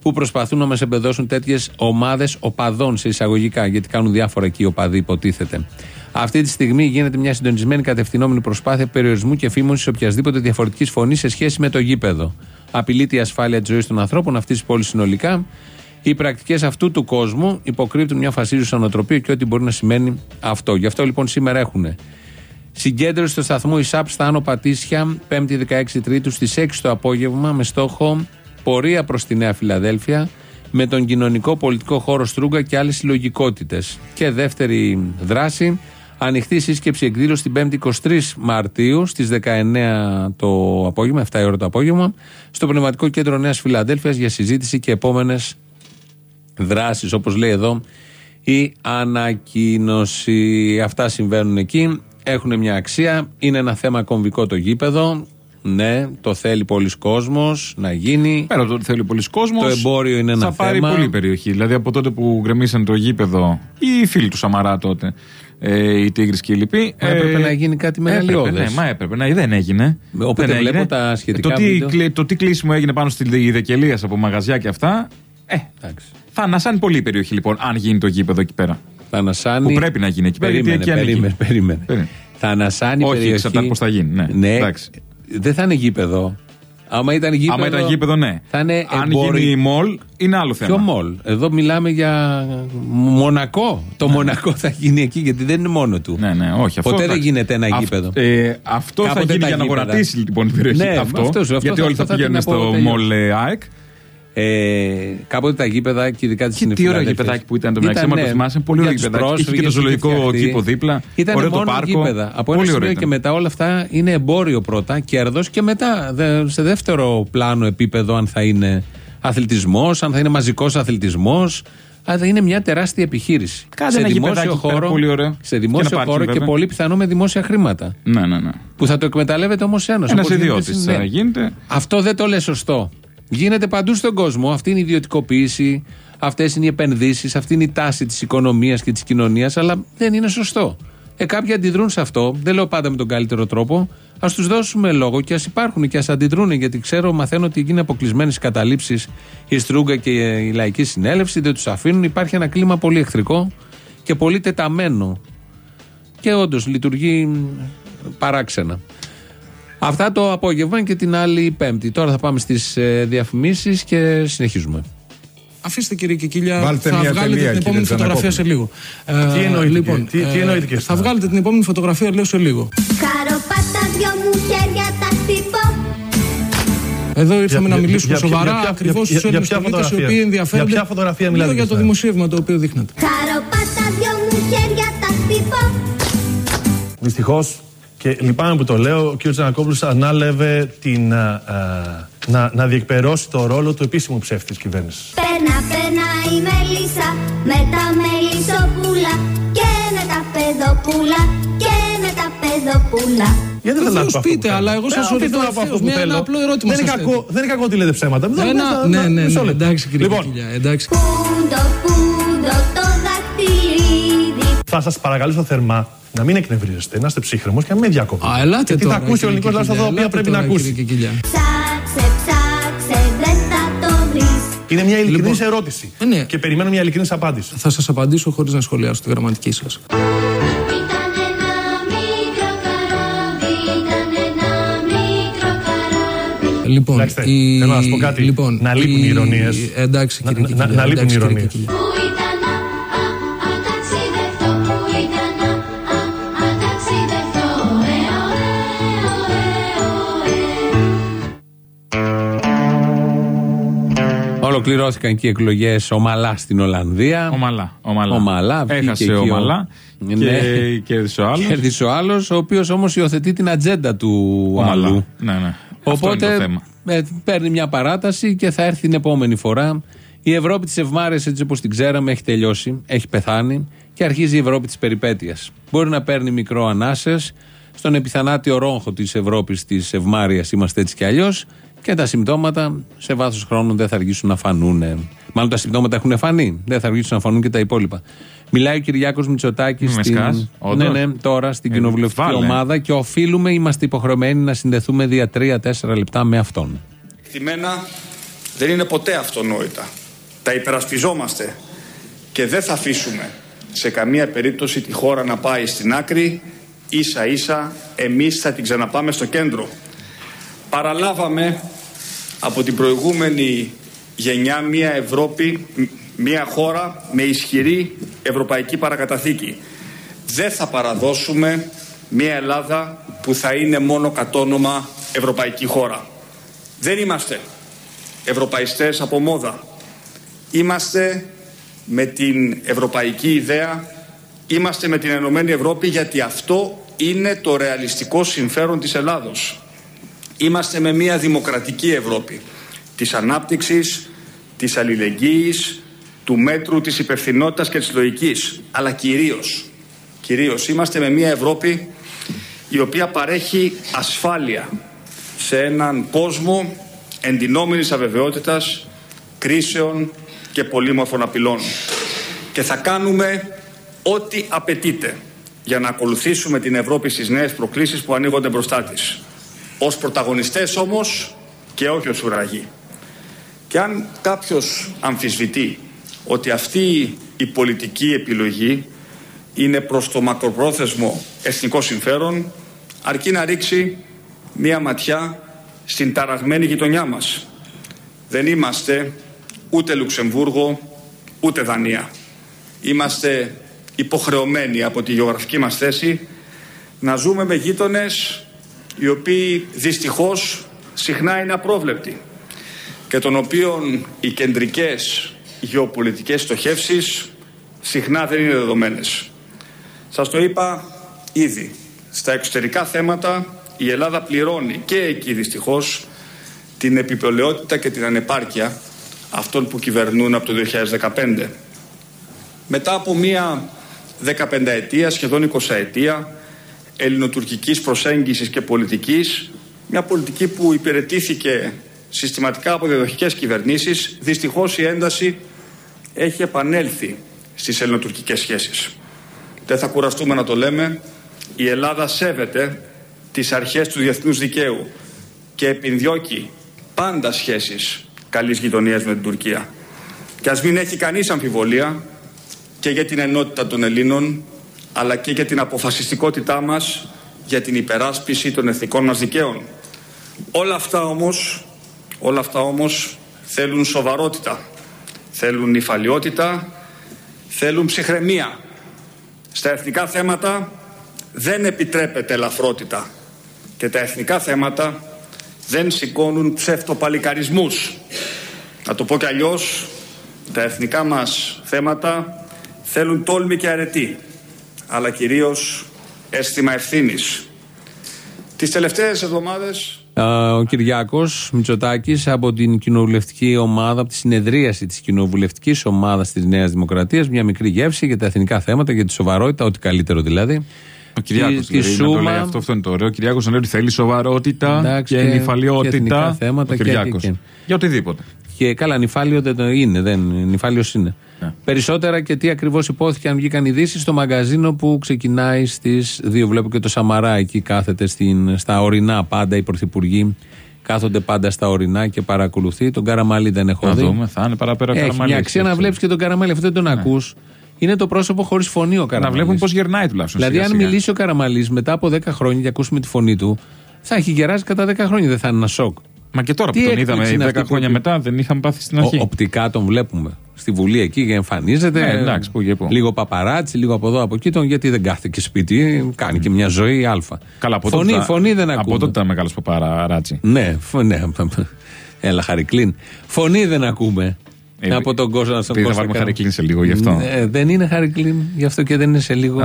που προσπαθούν να μας εμπεδώσουν τέτοιες ομάδες οπαδών σε εισαγωγικά. Γιατί κάνουν διάφορα εκεί οι οπαδοί, υποτίθεται. Αυτή τη στιγμή γίνεται μια συντονισμένη κατευθυνόμενη προσπάθεια περιορισμού και φήμωση οποιασδήποτε διαφορετικής φωνής σε σχέση με το γήπεδο. Απειλείται η ασφάλεια της ζωής των ανθρώπων, αυτής της πόλης συνολικά. Οι πρακτικές αυτού του κόσμου υποκρύπτουν μια φασίζουσα νοοτροπία και ό,τι μπορεί να σημαίνει αυτό. Γι' αυτό λοιπόν σήμερα έχουν Συγκέντρωση στο σταθμό ΙΣΑΠ στα Άνω Πατήσια, 5η 16 Τρίτου στις 6 το απόγευμα, με στόχο πορεία προς τη Νέα Φιλαδέλφια με τον κοινωνικό πολιτικό χώρο Στρούγκα και άλλες συλλογικότητες. Και δεύτερη δράση, ανοιχτή σύσκεψη εκδήλωση την 5η 23 Μαρτίου στις 19 το απόγευμα, 7 η ώρα το απόγευμα, στο Πνευματικό Κέντρο Νέας Φιλαδέλφιας για συζήτηση και επόμενες δράσεις. Όπως λέει εδώ η ανακοίνωση. Αυτά συμβαίνουν εκεί. Έχουν μια αξία. Είναι ένα θέμα κομβικό το γήπεδο. Ναι, το θέλει πολλοί κόσμος να γίνει.
Πέρα το θέλει πολλοί κόσμος.
Το εμπόριο είναι ένα
θα θέμα. Θα πάρει πολύ περιοχή. Δηλαδή από τότε που γκρεμίσαν το γήπεδο οι φίλοι του Σαμαρά τότε, ε, οι Τίγρης και οι λοιποί.
Μα έπρεπε ε, να γίνει κάτι μεγαλύτερο.
Ναι, μα έπρεπε. Να, δεν έγινε.
Οπότε δεν βλέπω τα σχετικά.
Το τι, το τι κλείσιμο έγινε πάνω στη Ιδεκελία από μαγαζιά και αυτά. Ε, εντάξει. Θα ανασάνει πολύ η περιοχή λοιπόν, αν γίνει το γήπεδο εκεί πέρα.
Θα ανασάνει.
Που πρέπει να γίνει εκεί πέρα.
Περίμενε, περίμενε, περίμενε. περίμενε. Θα ανασάνει
Όχι, περιοχή. Όχι, πώς θα γίνει. Ναι.
ναι. Δεν θα είναι γήπεδο. Άμα ήταν γήπεδο.
Άμα ήταν γήπεδο, ναι.
Θα είναι
Αν γίνει μολ, είναι άλλο θέμα.
Ποιο μολ. Εδώ μιλάμε για Μονακό. Το ναι. Μονακό θα γίνει εκεί, γιατί δεν είναι μόνο του.
Ναι, ναι, όχι.
Αυτό Ποτέ δεν γίνεται ένα γήπεδο.
Ε, αυτό θα γίνει για να γονατίσει λοιπόν η περιοχή. Ναι, αυτό, αυτός, αυτός, γιατί όλοι θα πηγαίνουν στο μολ ε, ΑΕΚ.
Ε, κάποτε τα γήπεδα και ειδικά τη
Τι ωραίο γήπεδάκι που ήταν το μεταξύ, μα το θυμάσαι. Πολύ ωραίο γήπεδάκι. Είχε και το ζωολογικό κήπο δίπλα.
Ήταν ωραίο μόνο το πάρκο. Γήπεδα. Από ένα σημείο και μετά όλα αυτά είναι εμπόριο πρώτα, κέρδος και μετά σε δεύτερο πλάνο επίπεδο αν θα είναι αθλητισμός, αν θα είναι μαζικός αθλητισμός. Αλλά είναι μια τεράστια επιχείρηση.
Κάθε σε δημόσιο χώρο, πολύ ωραίο.
Σε δημόσιο και χώρο και πολύ πιθανό με δημόσια χρήματα.
Ναι, ναι, ναι.
Που θα το εκμεταλλεύεται όμως ένας.
Ένας ιδιώτης ναι. γίνεται.
Αυτό δεν το λες σωστό. Γίνεται παντού στον κόσμο. Αυτή είναι η ιδιωτικοποίηση, αυτές είναι οι επενδύσεις, αυτή είναι η τάση της οικονομίας και της κοινωνίας, αλλά δεν είναι σωστό. Ε, κάποιοι αντιδρούν σε αυτό. Δεν λέω πάντα με τον καλύτερο τρόπο. Α τους δώσουμε λόγο και ας υπάρχουν και ας αντιδρούν, γιατί ξέρω, μαθαίνω ότι είναι αποκλεισμένες καταλήψεις η Στρούγκα και η Λαϊκή Συνέλευση, δεν τους αφήνουν. Υπάρχει ένα κλίμα πολύ εχθρικό και πολύ τεταμένο. Και όντως λειτουργεί παράξενα. Αυτά το απόγευμα και την άλλη Πέμπτη. Τώρα θα πάμε στις ε, διαφημίσεις και συνεχίζουμε.
Αφήστε κύριε Κικίλια, Βάλτε θα βγάλετε την επόμενη φωτογραφία σε λίγο.
Τι ε, εννοείται, λοιπόν, τι, τι εννοείται και
Θα βγάλετε την επόμενη φωτογραφία λέω σε λίγο. Καροπάτα δυο μου χέρια τα χτυπώ. Εδώ ήρθαμε για, να μιλήσουμε για, σοβαρά ακριβώς στου Έλληνες πολίτες οι οποίοι ενδιαφέρονται.
Για ποια φωτογραφία μιλάτε.
για το δημοσίευμα το οποίο δείχνετε. Καροπάτα δυο μου χέρια τα χτυπώ. Δυστυχώς
και λυπάμαι που το λέω, ο κ. Τζανακόπουλος ανάλευε την, α, να, να διεκπαιρώσει το ρόλο του επίσημου ψεύτη της κυβέρνησης. Πένα, πένα η μελίσσα με τα μελισσοπούλα και με τα παιδοπούλα και με τα παιδοπούλα. Γιατί δεν θα πείτε,
αλλά εγώ σας ρωτήσω με ένα απλό ερώτημα.
Δεν είναι, κακό, δεν είναι κακό ότι λέτε ψέματα.
Ένα, ναι, ναι, ναι, εντάξει κύριε λοιπόν, εντάξει. Πούντο, πούντο,
το δακτυλίδι. Θα σας παρακαλέσω θερμά να μην εκνευρίζεστε, να είστε ψύχρεμος και να μην διακόπτετε.
Α, ελάτε
τώρα. θα ακούσει ο ελληνικό λαό τα οποία πρέπει να ακούσει. Ψάξε, ψάξε, δεν θα το βρεις. Είναι μια ειλικρινής λοιπόν, ερώτηση. Ε, ναι. Και περιμένω μια ειλικρινής απάντηση.
Θα σας απαντήσω χωρίς να σχολιάσω τη γραμματική σας. Λοιπόν,
η... θέλω να σας πω κάτι. Λοιπόν, να λείπουν οι ηρωνίες.
Εντάξει, κύριε
Να, να, να λείπουν οι ηρωνίες.
Ολοκληρώθηκαν και οι εκλογές ομαλά στην Ολλανδία.
Ομαλά. ομαλά.
ομαλά
Έχασε ομαλά. Και ναι. κέρδισε ο άλλος.
Κέρδισε ο άλλος, ο οποίος όμως υιοθετεί την ατζέντα του ομαλά. άλλου.
Ναι, ναι.
Οπότε ε, παίρνει μια παράταση και θα έρθει την επόμενη φορά. Η Ευρώπη της Ευμάρειας, έτσι όπως την ξέραμε, έχει τελειώσει, έχει πεθάνει και αρχίζει η Ευρώπη της περιπέτειας. Μπορεί να παίρνει μικρό ανάσες. Στον επιθανάτιο ρόγχο της Ευρώπης της Ευμάρειας είμαστε έτσι κι αλλιώς και τα συμπτώματα σε βάθος χρόνου δεν θα αργήσουν να φανούν. Μάλλον τα συμπτώματα έχουν φανεί. Δεν θα αργήσουν να φανούν και τα υπόλοιπα. Μιλάει ο Κυριάκος Μητσοτάκης στην... ναι, ναι, τώρα στην ε, κοινοβουλευτική ομάδα και οφείλουμε, είμαστε υποχρεωμένοι να συνδεθούμε δια τρία-τέσσερα λεπτά με αυτόν.
Εκτιμένα δεν είναι ποτέ αυτονόητα. Τα υπερασπιζόμαστε και δεν θα αφήσουμε σε καμία περίπτωση τη χώρα να πάει στην άκρη. Ίσα ίσα εμείς θα την ξαναπάμε στο κέντρο παραλάβαμε από την προηγούμενη γενιά μια Ευρώπη, μια χώρα με ισχυρή ευρωπαϊκή παρακαταθήκη. Δεν θα παραδώσουμε Μια Ελλάδα που θα είναι μόνο κατόνομα ευρωπαϊκή χώρα. Δεν είμαστε ευρωπαϊστές από μόδα. Είμαστε με την ευρωπαϊκή ιδέα, είμαστε με την Ενωμένη Ευρώπη γιατί αυτό είναι το ρεαλιστικό συμφέρον της Ελλάδος. Είμαστε με μια δημοκρατική Ευρώπη της ανάπτυξης, της αλληλεγγύης, του μέτρου, της υπευθυνότητας και της λογικής. Αλλά κυρίως, κυρίως είμαστε με μια Ευρώπη η οποία παρέχει ασφάλεια σε έναν κόσμο εντυνόμενης αβεβαιότητας, κρίσεων και πολύμορφων απειλών. Και θα κάνουμε ό,τι απαιτείται για να ακολουθήσουμε την Ευρώπη στις νέες προκλήσεις που ανοίγονται μπροστά της. Ως πρωταγωνιστές όμως και όχι ως ουραγοί. Και αν κάποιος αμφισβητεί ότι αυτή η πολιτική επιλογή είναι προς το μακροπρόθεσμο εθνικό συμφέρον, αρκεί να ρίξει μία ματιά στην ταραγμένη γειτονιά μας. Δεν είμαστε ούτε Λουξεμβούργο, ούτε Δανία. Είμαστε υποχρεωμένοι από τη γεωγραφική μας θέση να ζούμε με γείτονες οι οποίοι δυστυχώς συχνά είναι απρόβλεπτοι και των οποίων οι κεντρικές γεωπολιτικές στοχεύσεις συχνά δεν είναι δεδομένες. Σας το είπα ήδη. Στα εξωτερικά θέματα η Ελλάδα πληρώνει και εκεί δυστυχώς την επιπολαιότητα και την ανεπάρκεια αυτών που κυβερνούν από το 2015. Μετά από μία 15 ετία, σχεδόν 20 ετία ελληνοτουρκικής προσέγγισης και πολιτικής, μια πολιτική που υπηρετήθηκε συστηματικά από διαδοχικές κυβερνήσεις, δυστυχώς η ένταση έχει επανέλθει στις ελληνοτουρκικές σχέσεις. Δεν θα κουραστούμε να το λέμε, η Ελλάδα σέβεται τις αρχές του διεθνούς δικαίου και επιδιώκει πάντα σχέσεις καλής γειτονίας με την Τουρκία. Και ας μην έχει κανείς αμφιβολία και για την ενότητα των Ελλήνων αλλά και για την αποφασιστικότητά μας για την υπεράσπιση των εθνικών μας δικαίων. Όλα αυτά όμως, όλα αυτά όμως θέλουν σοβαρότητα, θέλουν νυφαλιότητα, θέλουν ψυχραιμία. Στα εθνικά θέματα δεν επιτρέπεται ελαφρότητα και τα εθνικά θέματα δεν σηκώνουν ψευτοπαλικαρισμούς. Να το πω κι αλλιώς, τα εθνικά μας θέματα θέλουν τόλμη και αρετή, αλλά κυρίως αίσθημα ευθύνης. Τις τελευταίες εβδομάδες...
Ο Κυριάκος Μητσοτάκης από την κοινοβουλευτική ομάδα, από τη συνεδρίαση της κοινοβουλευτικής ομάδας της Νέας Δημοκρατίας, μια μικρή γεύση για τα εθνικά θέματα, για τη σοβαρότητα, ό,τι καλύτερο δηλαδή.
Ο Κυριάκος δηλαδή, σούμα... λέει αυτό, αυτό είναι το ωραίο. Ο Κυριάκος να λέει ότι θέλει σοβαρότητα Εντάξει, και, και νυφαλιότητα.
Και θέματα
ο
και, και,
Για οτιδήποτε.
Και καλά, νυφάλιο δεν είναι. Δεν, νυφάλιος είναι. Ναι. Περισσότερα και τι ακριβώς υπόθηκε αν βγήκαν ειδήσεις στο μαγαζίνο που ξεκινάει στις 2. Βλέπω και το Σαμαρά εκεί κάθεται στην, στα ορεινά πάντα οι πρωθυπουργοί. Κάθονται πάντα στα ορεινά και παρακολουθεί. Τον Καραμάλι δεν έχω
να
δει.
Δούμε, θα είναι παραπέρα
Έχει Καραμάλι. Μια αξία να βλέπεις και τον Καραμάλι. Αυτό δεν τον ναι. ακούς. Είναι το πρόσωπο χωρίς φωνή ο Καραμαλή.
Να βλέπουν πώς γερνάει τουλάχιστον.
Δηλαδή, αν μιλήσει ο Καραμαλής μετά από 10 χρόνια και ακούσουμε τη φωνή του, θα έχει γεράσει κατά 10 χρόνια. Δεν θα είναι ένα σοκ.
Μα και τώρα που τον είδαμε 10 χρόνια μετά δεν είχαμε πάθει στην αρχή.
Ο, οπτικά τον βλέπουμε. Στη Βουλή εκεί εμφανίζεται.
Ναι, εντάξει, που και που.
Λίγο παπαράτσι, λίγο από εδώ από εκεί. Τον, γιατί δεν κάθεται και σπίτι, κάνει και μια ζωή αλφα.
Καλά, από
φωνή,
τότε,
φωνή δεν ακούμε.
Από τότε ήταν μεγάλο παπαράτσι.
Ναι, ναι. Έλα, χαρικλίν. Φωνή δεν ακούμε. Ε, από τον κόσμο να
στον κόσμο. Θα βάλουμε Χαρικλίν σε λίγο γι' αυτό.
Ε, δεν είναι Χαρικλίν, γι' αυτό και δεν είναι σε λίγο.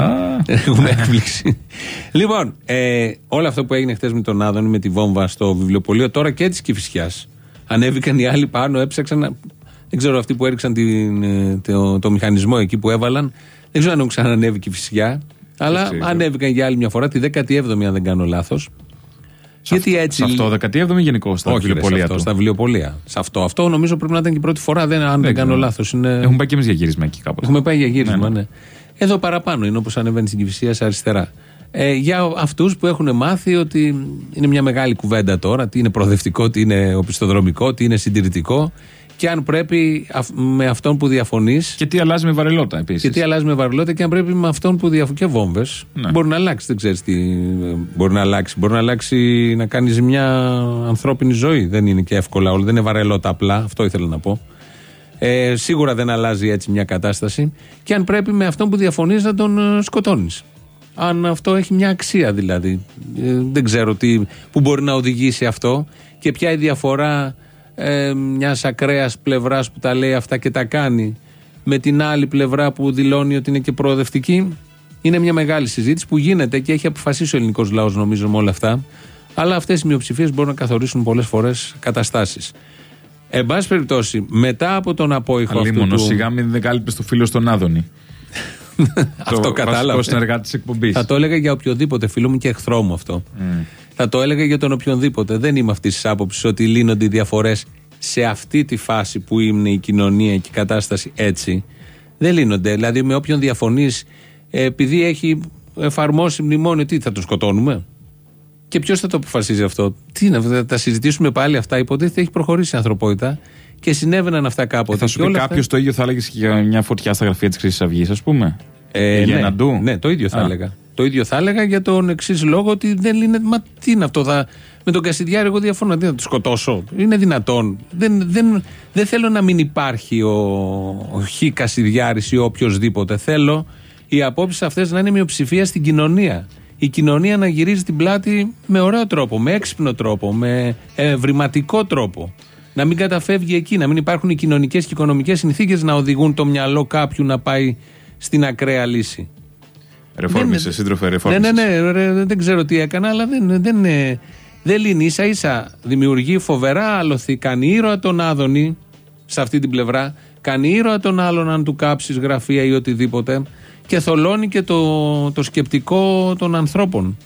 Έχουμε έκπληξη. λοιπόν, ε, όλο αυτό που έγινε χθες με τον Άδωνη, με τη βόμβα στο βιβλιοπωλείο, τώρα και της Κυφυσιάς. Ανέβηκαν οι άλλοι πάνω, έψαξαν. Δεν ξέρω αυτοί που έριξαν την, ε, το, το, μηχανισμό εκεί που έβαλαν. Δεν ξέρω αν έχουν ξανανέβει Κυφυσιά. Αλλά ανέβηκαν για άλλη μια φορά, τη 17η, αν δεν κάνω λάθος.
Γιατί έτσι. Σε αυτό, 17η γενικώ στα βιβλιοπολία. Αυτό,
στα βιβλιοπολία. Σε αυτό. Αυτό νομίζω πρέπει να ήταν και η πρώτη φορά, δεν, αν δεν, δεν κάνω λάθος. Είναι...
Έχουμε πάει και εμείς για γύρισμα εκεί κάπου.
Έχουμε πάει για γύρισμα, ναι. ναι. ναι. Εδώ παραπάνω είναι όπως ανεβαίνει στην Κυφυσία σε αριστερά. Ε, για αυτούς που έχουν μάθει ότι είναι μια μεγάλη κουβέντα τώρα, τι είναι προοδευτικό, τι είναι οπισθοδρομικό, τι είναι συντηρητικό και αν πρέπει με αυτόν που διαφωνείς.
Και τι αλλάζει με βαρελότα επίσης.
Και τι αλλάζει με βαρελότα και αν πρέπει με αυτόν που διαφωνεί. Και βόμβες. Ναι. Μπορεί να αλλάξει, δεν ξέρεις τι. Μπορεί να αλλάξει. Μπορεί να αλλάξει να κάνεις μια ανθρώπινη ζωή. Δεν είναι και εύκολα όλο. Δεν είναι βαρελότα απλά. Αυτό ήθελα να πω. Ε, σίγουρα δεν αλλάζει έτσι μια κατάσταση. Και αν πρέπει με αυτόν που διαφωνείς να τον ε, σκοτώνεις. Αν αυτό έχει μια αξία δηλαδή. Ε, δεν ξέρω τι, που μπορεί να οδηγήσει αυτό και ποια η διαφορά ε, μιας ακραίας πλευράς που τα λέει αυτά και τα κάνει με την άλλη πλευρά που δηλώνει ότι είναι και προοδευτική. Είναι μια μεγάλη συζήτηση που γίνεται και έχει αποφασίσει ο ελληνικός λαός, νομίζω, με όλα αυτά. Αλλά αυτές οι μειοψηφίες μπορούν να καθορίσουν πολλές φορές καταστάσεις. Εν πάση περιπτώσει, μετά από τον απόϊχο
αυτού. Αλίμονο, του... σιγά μην δεν κάλυπε το φίλο στον Άδωνη.
αυτό κατάλαβα.
συνεργάτη εκπομπής.
Θα το έλεγα για οποιοδήποτε φίλο μου και εχθρό μου αυτό. Mm. Θα το έλεγα για τον οποιονδήποτε. Δεν είμαι αυτής της άποψης ότι λύνονται οι διαφορές σε αυτή τη φάση που είναι η κοινωνία και η κατάσταση έτσι. Δεν λύνονται. Δηλαδή, με όποιον διαφωνείς, επειδή έχει εφαρμόσει μνημόνιο, τι θα το σκοτώνουμε; Και ποιος θα το αποφασίζει αυτό; Τι να θα τα συζητήσουμε πάλι αυτά; Υποτίθεται έχει προχωρήσει η ανθρωπότητα και συνέβαιναν αυτά κάποτε. Ε,
θα σου πει κάποιος το ίδιο θα έλεγες και για μια φωτιά στα γραφεία της Χρυσής Αυγής, ας πούμε.
Ε, για ναι, ντου. ναι, το ίδιο θα έλεγα. Το ίδιο θα έλεγα για τον εξής λόγο ότι δεν είναι. Μα τι είναι αυτό, θα, με τον Κασιδιάρη, εγώ διαφωνώ. Τι να το σκοτώσω. Είναι δυνατόν. Δεν, δεν, δεν θέλω να μην υπάρχει ο, ο Χ Κασιδιάρης ή οποιοδήποτε. Θέλω οι απόψεις αυτές να είναι μειοψηφία στην κοινωνία. Η κοινωνία να γυρίζει την πλάτη με ωραίο τρόπο, με έξυπνο τρόπο, με ευρηματικό τρόπο. Να μην καταφεύγει εκεί, να μην υπάρχουν οι κοινωνικές και οικονομικές συνθήκες να οδηγούν το μυαλό κάποιου να πάει στην ακραία λύση.
Ρεφόρμησε, σύντροφε,
ρεφόρμησες. Ναι, ναι, ναι, δεν ξέρω τι έκανα, αλλά δεν, δεν, δεν λύνει. ίσα ίσα δημιουργεί φοβερά άλοθη. Κάνει ήρωα τον Άδωνη σε αυτή την πλευρά. Κάνει ήρωα τον άλλον αν του κάψεις γραφεία ή οτιδήποτε. Και θολώνει και το, το σκεπτικό των ανθρώπων.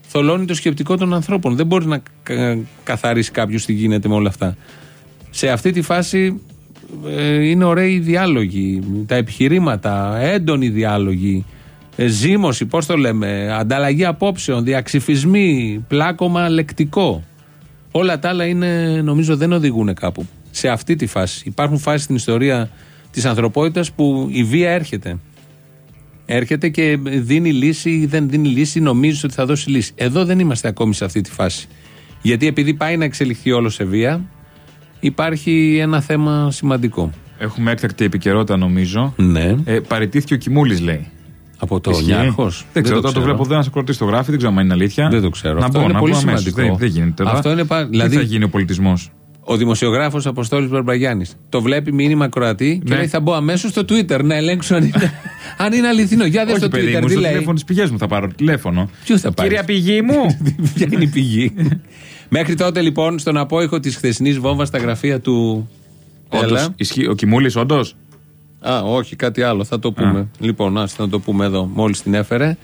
Θολώνει το σκεπτικό των ανθρώπων. Δεν μπορεί να καθαρίσει κάποιος τι γίνεται με όλα αυτά. Σε αυτή τη φάση ε, είναι ωραίοι οι διάλογοι, τα επιχειρήματα, έντονοι διάλογοι. Ε, ζήμωση, πώς το λέμε, ανταλλαγή απόψεων, διαξυφισμοί, πλάκωμα λεκτικό. Όλα τα άλλα είναι, νομίζω δεν οδηγούν κάπου. Σε αυτή τη φάση. Υπάρχουν φάσεις στην ιστορία της ανθρωπότητας που η βία έρχεται. Έρχεται και δίνει λύση ή δεν δίνει λύση, νομίζεις ότι θα δώσει λύση. Εδώ δεν είμαστε ακόμη σε αυτή τη φάση. Γιατί επειδή πάει να εξελιχθεί όλο σε βία, υπάρχει ένα θέμα σημαντικό.
Έχουμε έκτακτη επικαιρότητα νομίζω.
Ναι.
Ε, παραιτήθηκε ο Κιμούλης, λέει.
Από το Νιάρχος;
Δεν, ξέρω, τώρα το βλέπω, δεν ακροτήσει το γράφει, δεν ξέρω αν είναι αλήθεια.
Δεν το ξέρω.
Να Αυτό είναι πολύ σημαντικό. Δεν, δεν γίνεται. Αυτό είναι, δηλαδή, τι θα γίνει ο πολιτισμός;
Ο δημοσιογράφος Αποστόλης Μπαρμπαγιάννης το βλέπει μήνυμα Κροατή και ναι. λέει: Θα μπω αμέσως στο Twitter να ελέγξω αν είναι, αν είναι αληθινό. Για δες στο Twitter.
Παιδί,
μου,
στο τηλέφωνο τη πηγές μου θα πάρω τηλέφωνο.
Ποιος θα πάρεις;
Κυρία πηγή μου.
Ποια είναι η πηγή. Μέχρι τότε λοιπόν στον απόϊχο της χθεσινής βόμβας στα γραφεία του.
Όντως, ισχύει, ο Κιμούλης, όντως;
Α, όχι, κάτι άλλο. Θα το πούμε. Α. Λοιπόν, α να το πούμε εδώ. Μόλις την έφερε.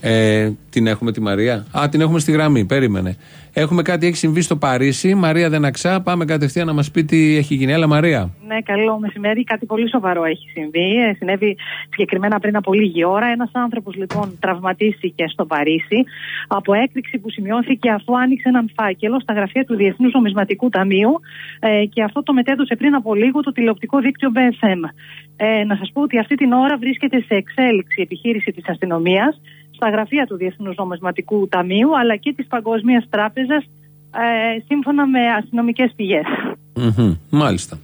Ε, την έχουμε τη Μαρία; Α, την έχουμε στη γραμμή. Περίμενε. Έχουμε κάτι έχει συμβεί στο Παρίσι. Μαρία Δεναξά. Πάμε κατευθείαν να μας πει τι έχει γίνει. Έλα, Μαρία.
Ναι, καλό μεσημέρι. Κάτι πολύ σοβαρό έχει συμβεί. Ε, συνέβη συγκεκριμένα πριν από λίγη ώρα. Ένας άνθρωπος λοιπόν τραυματίστηκε στο Παρίσι από έκρηξη που σημειώθηκε αφού άνοιξε έναν φάκελο στα γραφεία του Διεθνούς Νομισματικού Ταμείου ε, και αυτό το μετέδωσε πριν από λίγο το τηλεοπτικό δίκτυο BFM. Ε, να σας πω ότι αυτή την ώρα βρίσκεται σε εξέλιξη επιχείρηση της αστυνομίας στα γραφεία του Διεθνούς Νομισματικού Ταμείου αλλά και της Παγκοσμίας Τράπεζας ε, σύμφωνα με αστυνομικές
Μάλιστα.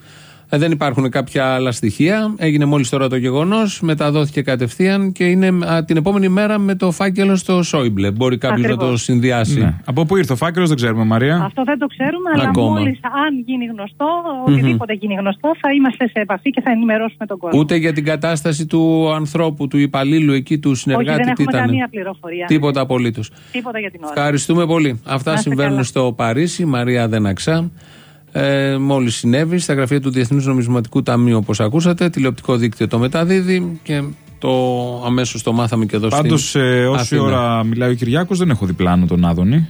Ε, δεν υπάρχουν κάποια άλλα στοιχεία. Έγινε μόλις τώρα το γεγονός, μεταδόθηκε κατευθείαν και είναι α, την επόμενη μέρα με το φάκελο στο Σόιμπλε. Μπορεί κάποιος να το συνδυάσει. Ναι.
Από πού ήρθε ο φάκελος, δεν ξέρουμε, Μαρία.
Αυτό δεν το ξέρουμε, αλλά μόλις αν γίνει γνωστό, οτιδήποτε γίνει γνωστό, θα είμαστε σε επαφή και θα ενημερώσουμε τον κόσμο.
Ούτε για την κατάσταση του ανθρώπου, του υπαλλήλου εκεί, του συνεργάτη.
Όχι, δεν έχουμε καμία πληροφορία.
Τίποτα απολύτως.
Τίποτα για την ώρα.
Ευχαριστούμε πολύ. Αυτά συμβαίνουν στο Παρίσι. Μαρία Δεναξά. Ε, Μόλις συνέβη στα γραφεία του Διεθνούς Νομισματικού Ταμείου, όπως ακούσατε. Τηλεοπτικό δίκτυο το μεταδίδει και το αμέσως το μάθαμε και εδώ
Πάντως, ε, όση ώρα μιλάει ο Κυριάκος, δεν έχω διπλάνο τον Άδωνη.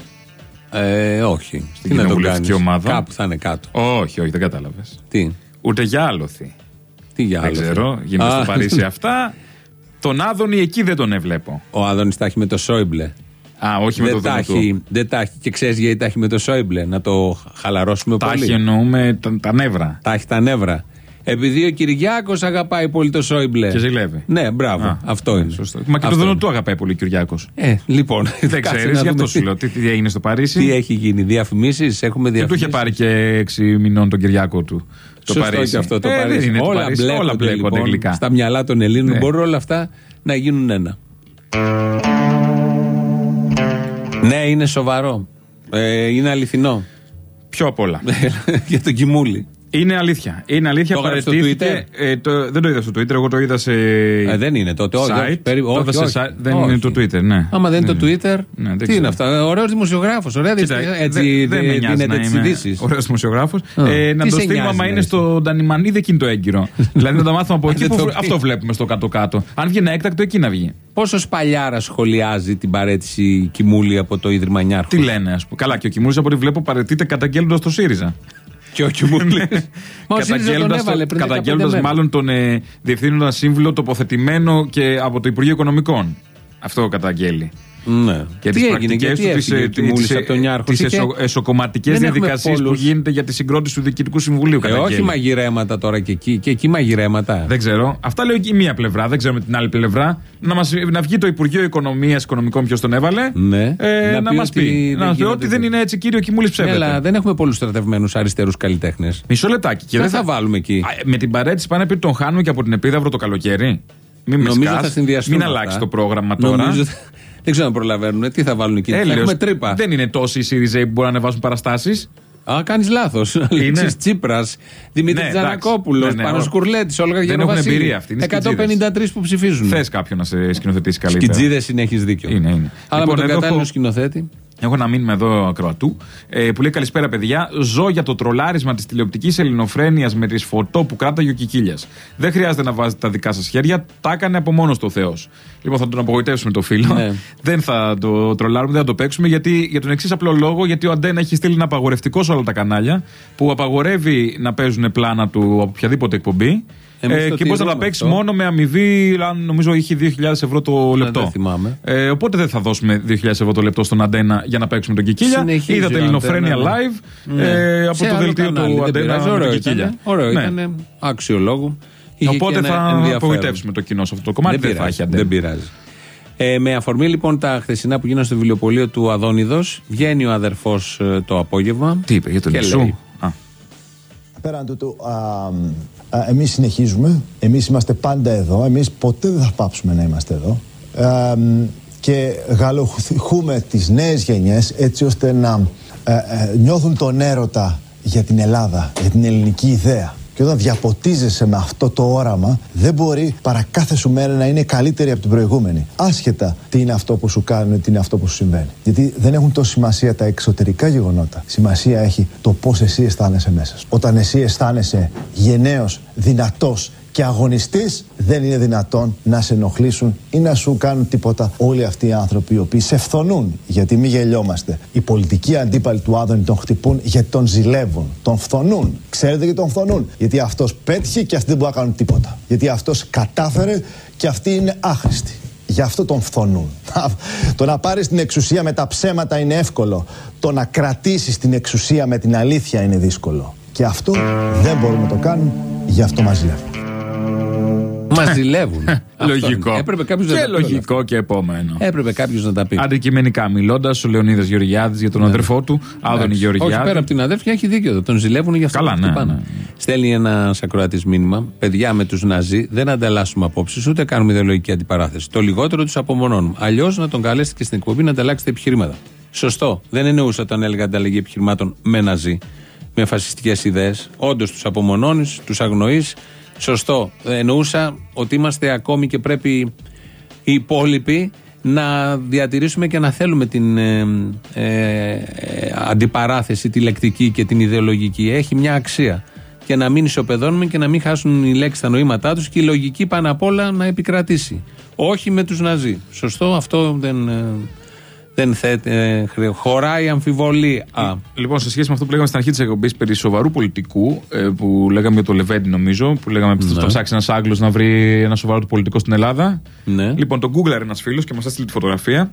Ε, όχι.
Στην Τι να τον κάνεις. ομάδα.
Κάπου θα είναι κάτω.
Όχι, όχι, δεν κατάλαβες.
Τι;
Ούτε για άλοθη.
Τι για άλοθη.
Δεν ξέρω, γίνεται στο Παρίσι αυτά. Τον Άδωνη εκεί δεν τον έβλεπω.
Ο Άδωνης τα έχει με το Σόιμπλε.
Α, όχι με το
τα έχει, Δεν τα έχει. Και ξέρεις γιατί τα έχει με το Σόιμπλε. Να το χαλαρώσουμε
τα
πολύ.
Τα έχει εννοούμε τα, τα νεύρα.
Τα έχει τα νεύρα. Επειδή ο Κυριάκος αγαπάει πολύ το Σόιμπλε.
Και ζηλεύει.
Ναι, μπράβο. Α, αυτό είναι.
Σωστό. Μα και το δεν του αγαπάει πολύ ο Κυριάκος.
Ε, λοιπόν.
Δεν ξέρεις, γι' αυτό σου λέω. Τι, τι έγινε στο Παρίσι;
Τι έχει γίνει, διαφημίσεις, έχουμε διαφημίσει.
Και του είχε πάρει και 6 μηνών τον Κυριάκο του. Το
Σωστό Παρίσι. Και αυτό το ε, Παρίσι.
Είναι όλα, μπλέκονται, όλα μπλέκονται λοιπόν,
Στα μυαλά των Ελλήνων ναι. μπορούν όλα αυτά να γίνουν ένα. Ναι, είναι σοβαρό. Ε, είναι αληθινό.
Πιο απ' όλα.
Για τον Κιμούλη.
Είναι αλήθεια. Είναι αλήθεια.
Το στο Twitter;
Ε, το, δεν το είδα στο Twitter, εγώ το είδα σε.
Ε, δεν είναι τότε. Όχι,
site.
Περί...
όχι, όχι, όχι. Site. Δεν όχι. είναι το Twitter, ναι.
Άμα δεν είναι το Twitter. Ναι, τι είναι αυτά; Ωραίος δημοσιογράφος. Ωραία έτσι
δεν με νοιάζει να τι ειδήσει. Ωραίος δημοσιογράφος. Ε, να το στείλουμε άμα είναι στο Ντανιμανί, δεν εκείνο το έγκυρο. δηλαδή να το μάθουμε από εκεί που αυτό βλέπουμε στο κάτω-κάτω. Αν βγει ένα έκτακτο, εκεί να βγει.
Πόσο σπαλιάρα σχολιάζει την παρέτηση Κιμούλη από το Ίδρυμα Νιάρχου.
Τι λένε, ας πούμε. Καλά, και ο Κιμούλης από ό,τι βλέπω παρετείται καταγγέλλοντας το ΣΥΡΙΖΑ.
Και όχι μου
Καταγγέλλοντα μάλλον τον ε, διευθύνοντα σύμβουλο τοποθετημένο και από το Υπουργείο Οικονομικών. Αυτό καταγγέλει.
Ναι.
Και τι
έγινε, τις
τις εσωκομματικές διαδικασίες που γίνεται για τη συγκρότηση του Διοικητικού Συμβουλίου.
Και όχι μαγειρέματα τώρα και εκεί. Και εκεί μαγειρέματα.
Δεν ξέρω. Αυτά λέω και η μία πλευρά. Δεν ξέρω με την άλλη πλευρά. Να, μας, να βγει το Υπουργείο Οικονομίας Οικονομικών, ποιος τον έβαλε.
Ναι.
Ε, να, να μας πει. Να πει ότι δεν είναι έτσι, κύριο Κιμούλη ψεύδεται.
Αλλά δεν έχουμε πολλούς στρατευμένους αριστερούς καλλιτέχνες.
Μισό λεπτάκι.
Και δεν θα βάλουμε εκεί.
Με την παρέτηση πάνε πει τον χάνουμε και από την επίδαυρο το καλοκαίρι. Μην με Μην αλλάξεις το πρόγραμμα τώρα.
Δεν ξέρω αν προλαβαίνουν. Τι θα βάλουν εκεί; Έλεος, Έχουμε τρύπα.
Δεν είναι τόσοι οι ΣΥΡΙΖΕΙ που μπορούν να ανεβάσουν παραστάσεις.
Α, κάνεις λάθος. Αλέξη Τσίπρας, Δημήτρης ναι, Τζανακόπουλος, ναι, ναι, Πάνος Κουρλέτης, Όλγα
Δεν έχουν εμπειρία αυτή.
153 που ψηφίζουν.
Θες κάποιον να σε σκηνοθετήσει καλύτερα.
Σκιτζίδε είναι, έχει δίκιο.
Είναι, είναι.
Αλλά λοιπόν, με τον κατάλληλο έχω... σκηνοθέτη.
Έχω ένα μήνυμα εδώ ακροατού ε, που λέει Καλησπέρα, παιδιά. Ζω για το τρολάρισμα της τηλεοπτικής ελληνοφρένειας με τη φωτό που κράταγε ο Κικίλιας. Δεν χρειάζεται να βάζετε τα δικά σας χέρια. Τα έκανε από μόνος του ο Θεός. Λοιπόν, θα τον απογοητεύσουμε το φίλο. Ναι. Δεν θα το τρολάρουμε, δεν θα το παίξουμε γιατί, για τον εξής απλό λόγο. Γιατί ο Αντένα έχει στείλει ένα απαγορευτικό σε όλα τα κανάλια που απαγορεύει να παίζουν πλάνα του από οποιαδήποτε εκπομπή. Ε, και μπορείς να τα παίξεις μόνο με αμοιβή, αν νομίζω είχε 2.000 ευρώ το ναι, λεπτό.
Δεν θυμάμαι.
Ε, οπότε δεν θα δώσουμε 2.000 ευρώ το λεπτό στον Αντένα για να παίξουμε τον Κικίλια. Είδατε Ελληνοφρένια ναι. live ναι. Ε, από το δελτίο του Αντένα.
Ωραίο ήταν. Ωραίο ήταν. Άξιο λόγο.
Οπότε θα απογοητεύσουμε το κοινό σε αυτό το κομμάτι. Δεν, θα έχει
Δεν πειράζει. Ε, με αφορμή λοιπόν τα χθεσινά που γίνανε στο βιβλιοπωλείο του Αδόνιδος, βγαίνει ο αδερφός ε, το απόγευμα.
Τι είπε για τον Ιησού;
Πέραν τούτου, εμείς συνεχίζουμε, εμείς είμαστε πάντα εδώ, εμείς ποτέ δεν θα πάψουμε να είμαστε εδώ. Και γαλοχούμε τις νέες γενιές έτσι ώστε να ε, ε, νιώθουν τον έρωτα για την Ελλάδα, για την ελληνική ιδέα. Και όταν διαποτίζεσαι με αυτό το όραμα, δεν μπορεί παρά κάθε σου μέρα να είναι καλύτερη από την προηγούμενη. Άσχετα τι είναι αυτό που σου κάνουν, τι είναι αυτό που σου συμβαίνει. Γιατί δεν έχουν τόσο σημασία τα εξωτερικά γεγονότα. Σημασία έχει το πώς εσύ αισθάνεσαι μέσα. Όταν εσύ αισθάνεσαι γενναίος, δυνατός και αγωνιστής δεν είναι δυνατόν να σε ενοχλήσουν ή να σου κάνουν τίποτα όλοι αυτοί οι άνθρωποι οι οποίοι σε φθονούν γιατί μη γελιόμαστε οι πολιτικοί αντίπαλοι του Άδωνη τον χτυπούν γιατί τον ζηλεύουν τον φθονούν, ξέρετε γιατί τον φθονούν; Γιατί αυτός πέτυχε και αυτοί δεν μπορούν να κάνουν τίποτα γιατί αυτός κατάφερε και αυτοί είναι άχρηστοι Γι' αυτό τον φθονούν. το να πάρεις την εξουσία με τα ψέματα είναι εύκολο. Το να κρατήσεις την εξουσία με την αλήθεια είναι δύσκολο. Και αυτό δεν μπορούμε να το κάνουμε, γι' αυτό μας ζηλεύουν.
Μα ζηλεύουν.
λογικό.
Έπρεπε
και
να
λογικό και επόμενο.
Έπρεπε κάποιος να τα πει.
Αντικειμενικά μιλώντας, ο Λεωνίδας Γεωργιάδης για τον ναι. αδερφό του, Άδωνη Γεωργιάδη.
Όχι πέρα από την αδέρφια έχει δίκιο. Τον ζηλεύουν για αυτό
Καλά, ναι, ναι.
Στέλνει ένα ακροατής μήνυμα. Παιδιά με τους Ναζί δεν ανταλλάσσουμε απόψεις ούτε κάνουμε ιδεολογική αντιπαράθεση. Το λιγότερο τους απομονώνουμε. Αλλιώς να τον καλέσετε και στην εκπομπή να ανταλλάξετε επιχειρήματα. Σωστό. Δεν εννοούσα όταν έλεγα ανταλλαγή επιχειρημάτων με Ναζί, με φασιστικές ιδέες. Όντως τους απομονώνεις, τους αγνοείς, Σωστό. Εννοούσα ότι είμαστε ακόμη και πρέπει οι υπόλοιποι να διατηρήσουμε και να θέλουμε την ε, ε, αντιπαράθεση, τη λεκτική και την ιδεολογική. Έχει μια αξία. Και να μην ισοπεδώνουμε και να μην χάσουν οι λέξεις τα νοήματά τους και η λογική πάνω απ' όλα να επικρατήσει. Όχι με τους Ναζί. Σωστό, αυτό δεν. Ε, δεν θέτε, χωράει αμφιβολία.
Λοιπόν, σε σχέση με αυτό που λέγαμε στην αρχή της εκπομπής περί σοβαρού πολιτικού, ε, που λέγαμε για το Λεβέντι, νομίζω, που λέγαμε ότι ναι. θα ψάξει ένας Άγγλος να βρει ένα σοβαρό του πολιτικό στην Ελλάδα.
Ναι.
Λοιπόν, τον Google ένας φίλος και μας έστειλε τη φωτογραφία.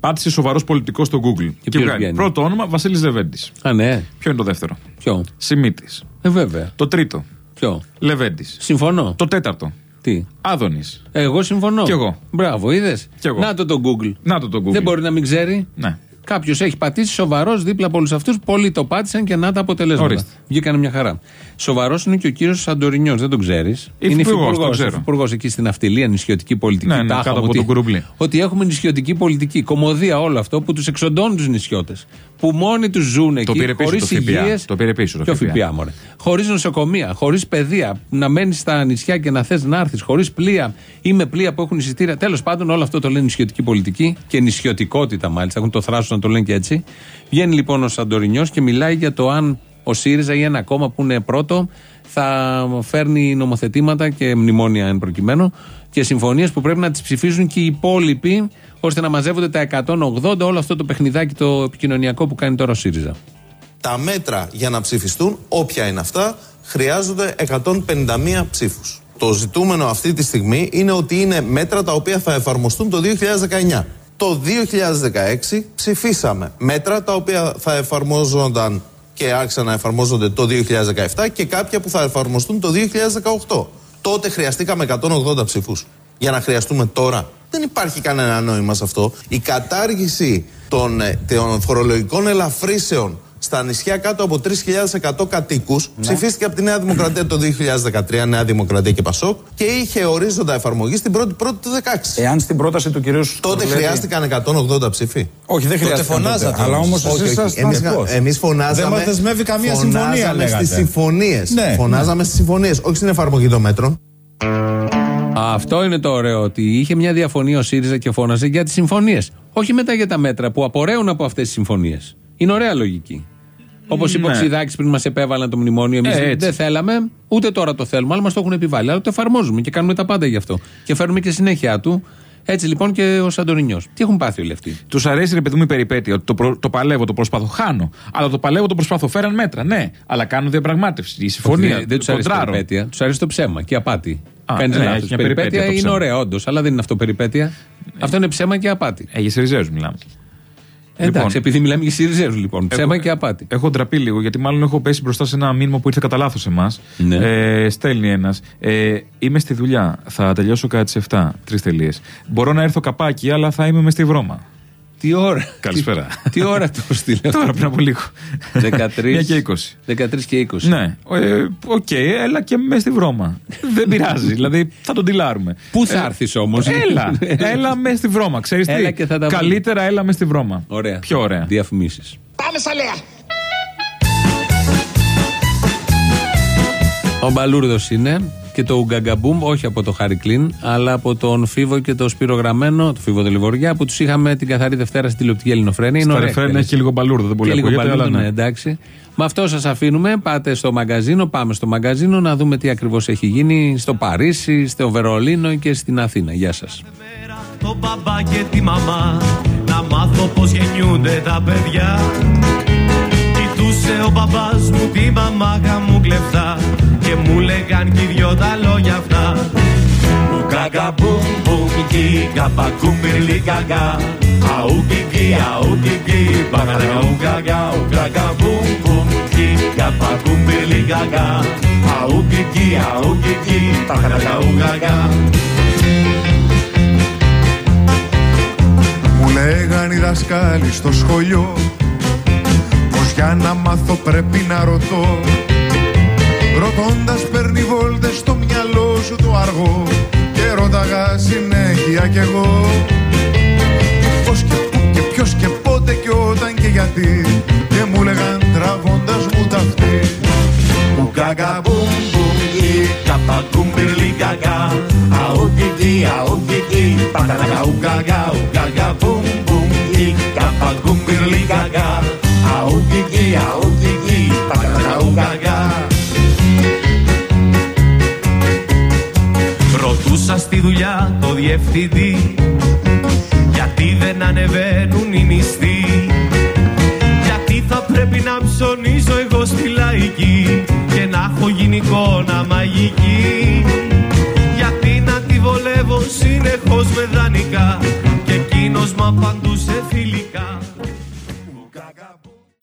Πάτησε σοβαρός πολιτικός στο Google. Και, και βγάλει. Πρώτο όνομα Βασίλης Λεβέντης.
Α, ναι.
Ποιο είναι το δεύτερο;
Ποιο;
Σιμίτης.
Ε, βέβαια.
Το τρίτο;
Ποιο;
Λεβέντης.
Συμφωνώ.
Το τέταρτο;
Τι;
Άδωνης.
Εγώ συμφωνώ.
Κι εγώ.
Μπράβο, είδες.
Να
το το Google.
Να το το Google.
Δεν μπορεί να μην ξέρει.
Ναι.
Κάποιος έχει πατήσει σοβαρός δίπλα από όλους αυτούς. Πολλοί το πάτησαν και να τα αποτελέσματα. Βγήκαν μια χαρά. Σοβαρός είναι και ο κύριος Σαντορινιός, δεν τον ξέρεις. Είναι υφυπουργός εκεί στην αυτιλία, νησιωτική πολιτική.
Ναι, ναι, κάτω από
ότι,
τον
ότι έχουμε νησιωτική πολιτική. Κομμωδία όλο αυτό που τους εξοντώνουν τους νησιώτες. Που μόνοι τους ζουν εκεί, χωρίς υγεία.
Το πήρε πίσω. Το
ΦΠΑ, Χωρίς νοσοκομεία, χωρίς παιδεία. Να μένεις στα νησιά και να θες να έρθεις, χωρίς πλοία ή με πλοία που έχουν εισιτήρια. Τέλος πάντων, όλο αυτό το λένε νησιωτική πολιτική και νησιωτικότητα μάλιστα. Έχουν το θράσος να το λένε και έτσι. Βγαίνει λοιπόν ο Σαντορινιός και μιλάει για το αν ο ΣΥΡΙΖΑ ή ένα κόμμα που είναι πρώτο θα φέρνει νομοθετήματα και μνημόνια εν προκειμένου και συμφωνίες που πρέπει να τις ψηφίζουν και οι υπόλοιποι ώστε να μαζεύονται τα 180 όλο αυτό το παιχνιδάκι το επικοινωνιακό που κάνει τώρα ο ΣΥΡΙΖΑ.
Τα μέτρα για να ψηφιστούν, όποια είναι αυτά, χρειάζονται 151 ψήφους. Το ζητούμενο αυτή τη στιγμή είναι ότι είναι μέτρα τα οποία θα εφαρμοστούν το 2019. Το 2016 ψηφίσαμε μέτρα τα οποία θα εφαρμόζονταν και άρχισαν να εφαρμόζονται το 2017 και κάποια που θα εφαρμοστούν το 2018. Τότε χρειαστήκαμε 180 ψήφους. Για να χρειαστούμε τώρα. Δεν υπάρχει κανένα νόημα σε αυτό. Η κατάργηση των, ε, των φορολογικών ελαφρύσεων στα νησιά κάτω από 3.100 κατοίκους ναι. ψηφίστηκε από τη Νέα Δημοκρατία το 2013, Νέα Δημοκρατία και Πασόκ, και είχε ορίζοντα εφαρμογή στην πρώτη πρώτη του 2016.
Εάν στην πρόταση του κυρίου
Τότε χρειάστηκαν 180 ψήφοι.
Όχι, δεν χρειάστηκαν.
Τότε φωνάζατε. Αλλά όμως εσείς Εμεί φωνάζαμε.
Δεν μας δεσμεύει καμία συμφωνία.
Στις συμφωνίες. Ναι, φωνάζαμε ναι. στις συμφωνίες, όχι στην εφαρμογή των μέτρων.
Αυτό είναι το ωραίο, ότι είχε μια διαφωνία ο ΣΥΡΙΖΑ και φώναζε για τις συμφωνίες. Όχι μετά για τα μέτρα που απορρέουν από αυτές τις συμφωνίες. Είναι ωραία λογική. Όπως είπε ο ναι. Ξηδάκης πριν μας επέβαλαν το μνημόνιο, εμείς ε, δεν θέλαμε, ούτε τώρα το θέλουμε, αλλά μας το έχουν επιβάλει. Αλλά το εφαρμόζουμε και κάνουμε τα πάντα γι' αυτό. Και φέρνουμε και συνέχεια του. Έτσι λοιπόν και ο Σαντορινιός. Τι έχουν πάθει όλοι αυτοί;
Τους αρέσει ρε παιδί μου η περιπέτεια ότι το, προ, το παλεύω, το προσπαθώ, χάνω. Αλλά το παλεύω, το προσπαθώ, φέραν μέτρα. Ναι, αλλά κάνουν διαπραγμάτευση. Η συμφωνία.
Δεν, δεν τους αρέσει η περιπέτεια. Τους αρέσει το ψέμα και η απάτη. Κάνει ναι, λάθος. Περιπέτεια, περιπέτεια είναι ωραία, όντως, αλλά δεν είναι αυτό περιπέτεια. Ε. Αυτό είναι ψέμα και απάτη.
Έχει ριζέου μιλάμε.
Εντάξει, λοιπόν, επειδή μιλάμε για Σιριζέους λοιπόν. Ψέμα και απάτη.
Έχω ντραπεί λίγο γιατί μάλλον έχω πέσει μπροστά σε ένα μήνυμα που ήρθε κατά λάθος σε εμάς. Ναι. Ε, στέλνει ένας. Ε, είμαι στη δουλειά. Θα τελειώσω κατά τι 7. Τρεις τελείες. Μπορώ να έρθω καπάκι, αλλά θα είμαι μες στη βρώμα.
Τι ώρα;
Καλησπέρα.
Τι, ώρα το 'στειλε.
Τώρα πριν από λίγο.
13
και 20.
13 και 20.
Ναι. Ε, okay, έλα και μες στη βρώμα. Δεν πειράζει. δηλαδή θα τον τυλάρουμε.
Πού θα ε, έρθεις όμως;
Έλα. έλα μες στη βρώμα. Ξέρεις τι; Καλύτερα έλα μες στη βρώμα.
Ωραία.
Πιο ωραία.
Διαφημίσεις.
Πάμε σαλέα.
Ο Μπαλούρδος είναι και το Ουγκαγκαμπούμ, όχι από το Χάρη Κλίν, αλλά από τον Φίβο και το Σπύρο Γραμμένο, το Φίβο Δελιβοριά, που τους είχαμε την καθαρή Δευτέρα στην τηλεοπτική Ελληνοφρένη.
Στα Ρεφρένη έχει και λίγο μπαλούρδο, δεν μπορεί
να
λίγο
ναι, ναι, εντάξει. Με αυτό σας αφήνουμε. Πάτε στο μαγκαζίνο, πάμε στο μαγκαζίνο να δούμε τι ακριβώς έχει γίνει στο Παρίσι, στο Βερολίνο και στην Αθήνα. Γεια σας. Το μπαμπά και τη μαμά να μάθω πώς γεννιούνται τα παιδιά. Κοιτούσε ο μπαμπάς μου τη μαμάκα μου κλεφτά και μου λέγαν κι δυο τα λόγια αυτά. Ουκάγα μπουμ μπουμ κι καπακούμ πυρλί καγά Αου κι αου κι Παγαλαγα ουκάγα ουκάγα μπουμ μπουμ κι καπακούμ πυρλί καγά Αου κι αου κι Παγαλαγα ουκάγα Μου λέγαν οι δασκάλοι στο σχολείο Πως για να μάθω πρέπει να ρωτώ Ρωτώντας παίρνει βόλτες στο μυαλό σου το αργό Και ρώταγα συνέχεια κι εγώ. Πώς και πού και ποιος και πότε και όταν και γιατί Και μου λέγαν τραβώντας μου τα αυτή Μου καγα μπουμ μπουμ γι Καπα κουμπιρλι καγα Αου κι κι αου κι κι Παταλαγα ου καγα ου καγα μπουμ μπουμ γι Καπα κουμπιρλι καγα Αου κι κι αου κι κι Παταλαγα ου καγα Ρωτούσα στη δουλειά το διευθυντή. Γιατί δεν ανεβαίνουν οι μισθοί. Γιατί θα πρέπει να ψωνίζω εγώ στη λαϊκή Και να έχω γίνει εικόνα μαγική. Γιατί να τη βολεύω συνεχώς με δανεικά Και εκείνος μ' απαντώ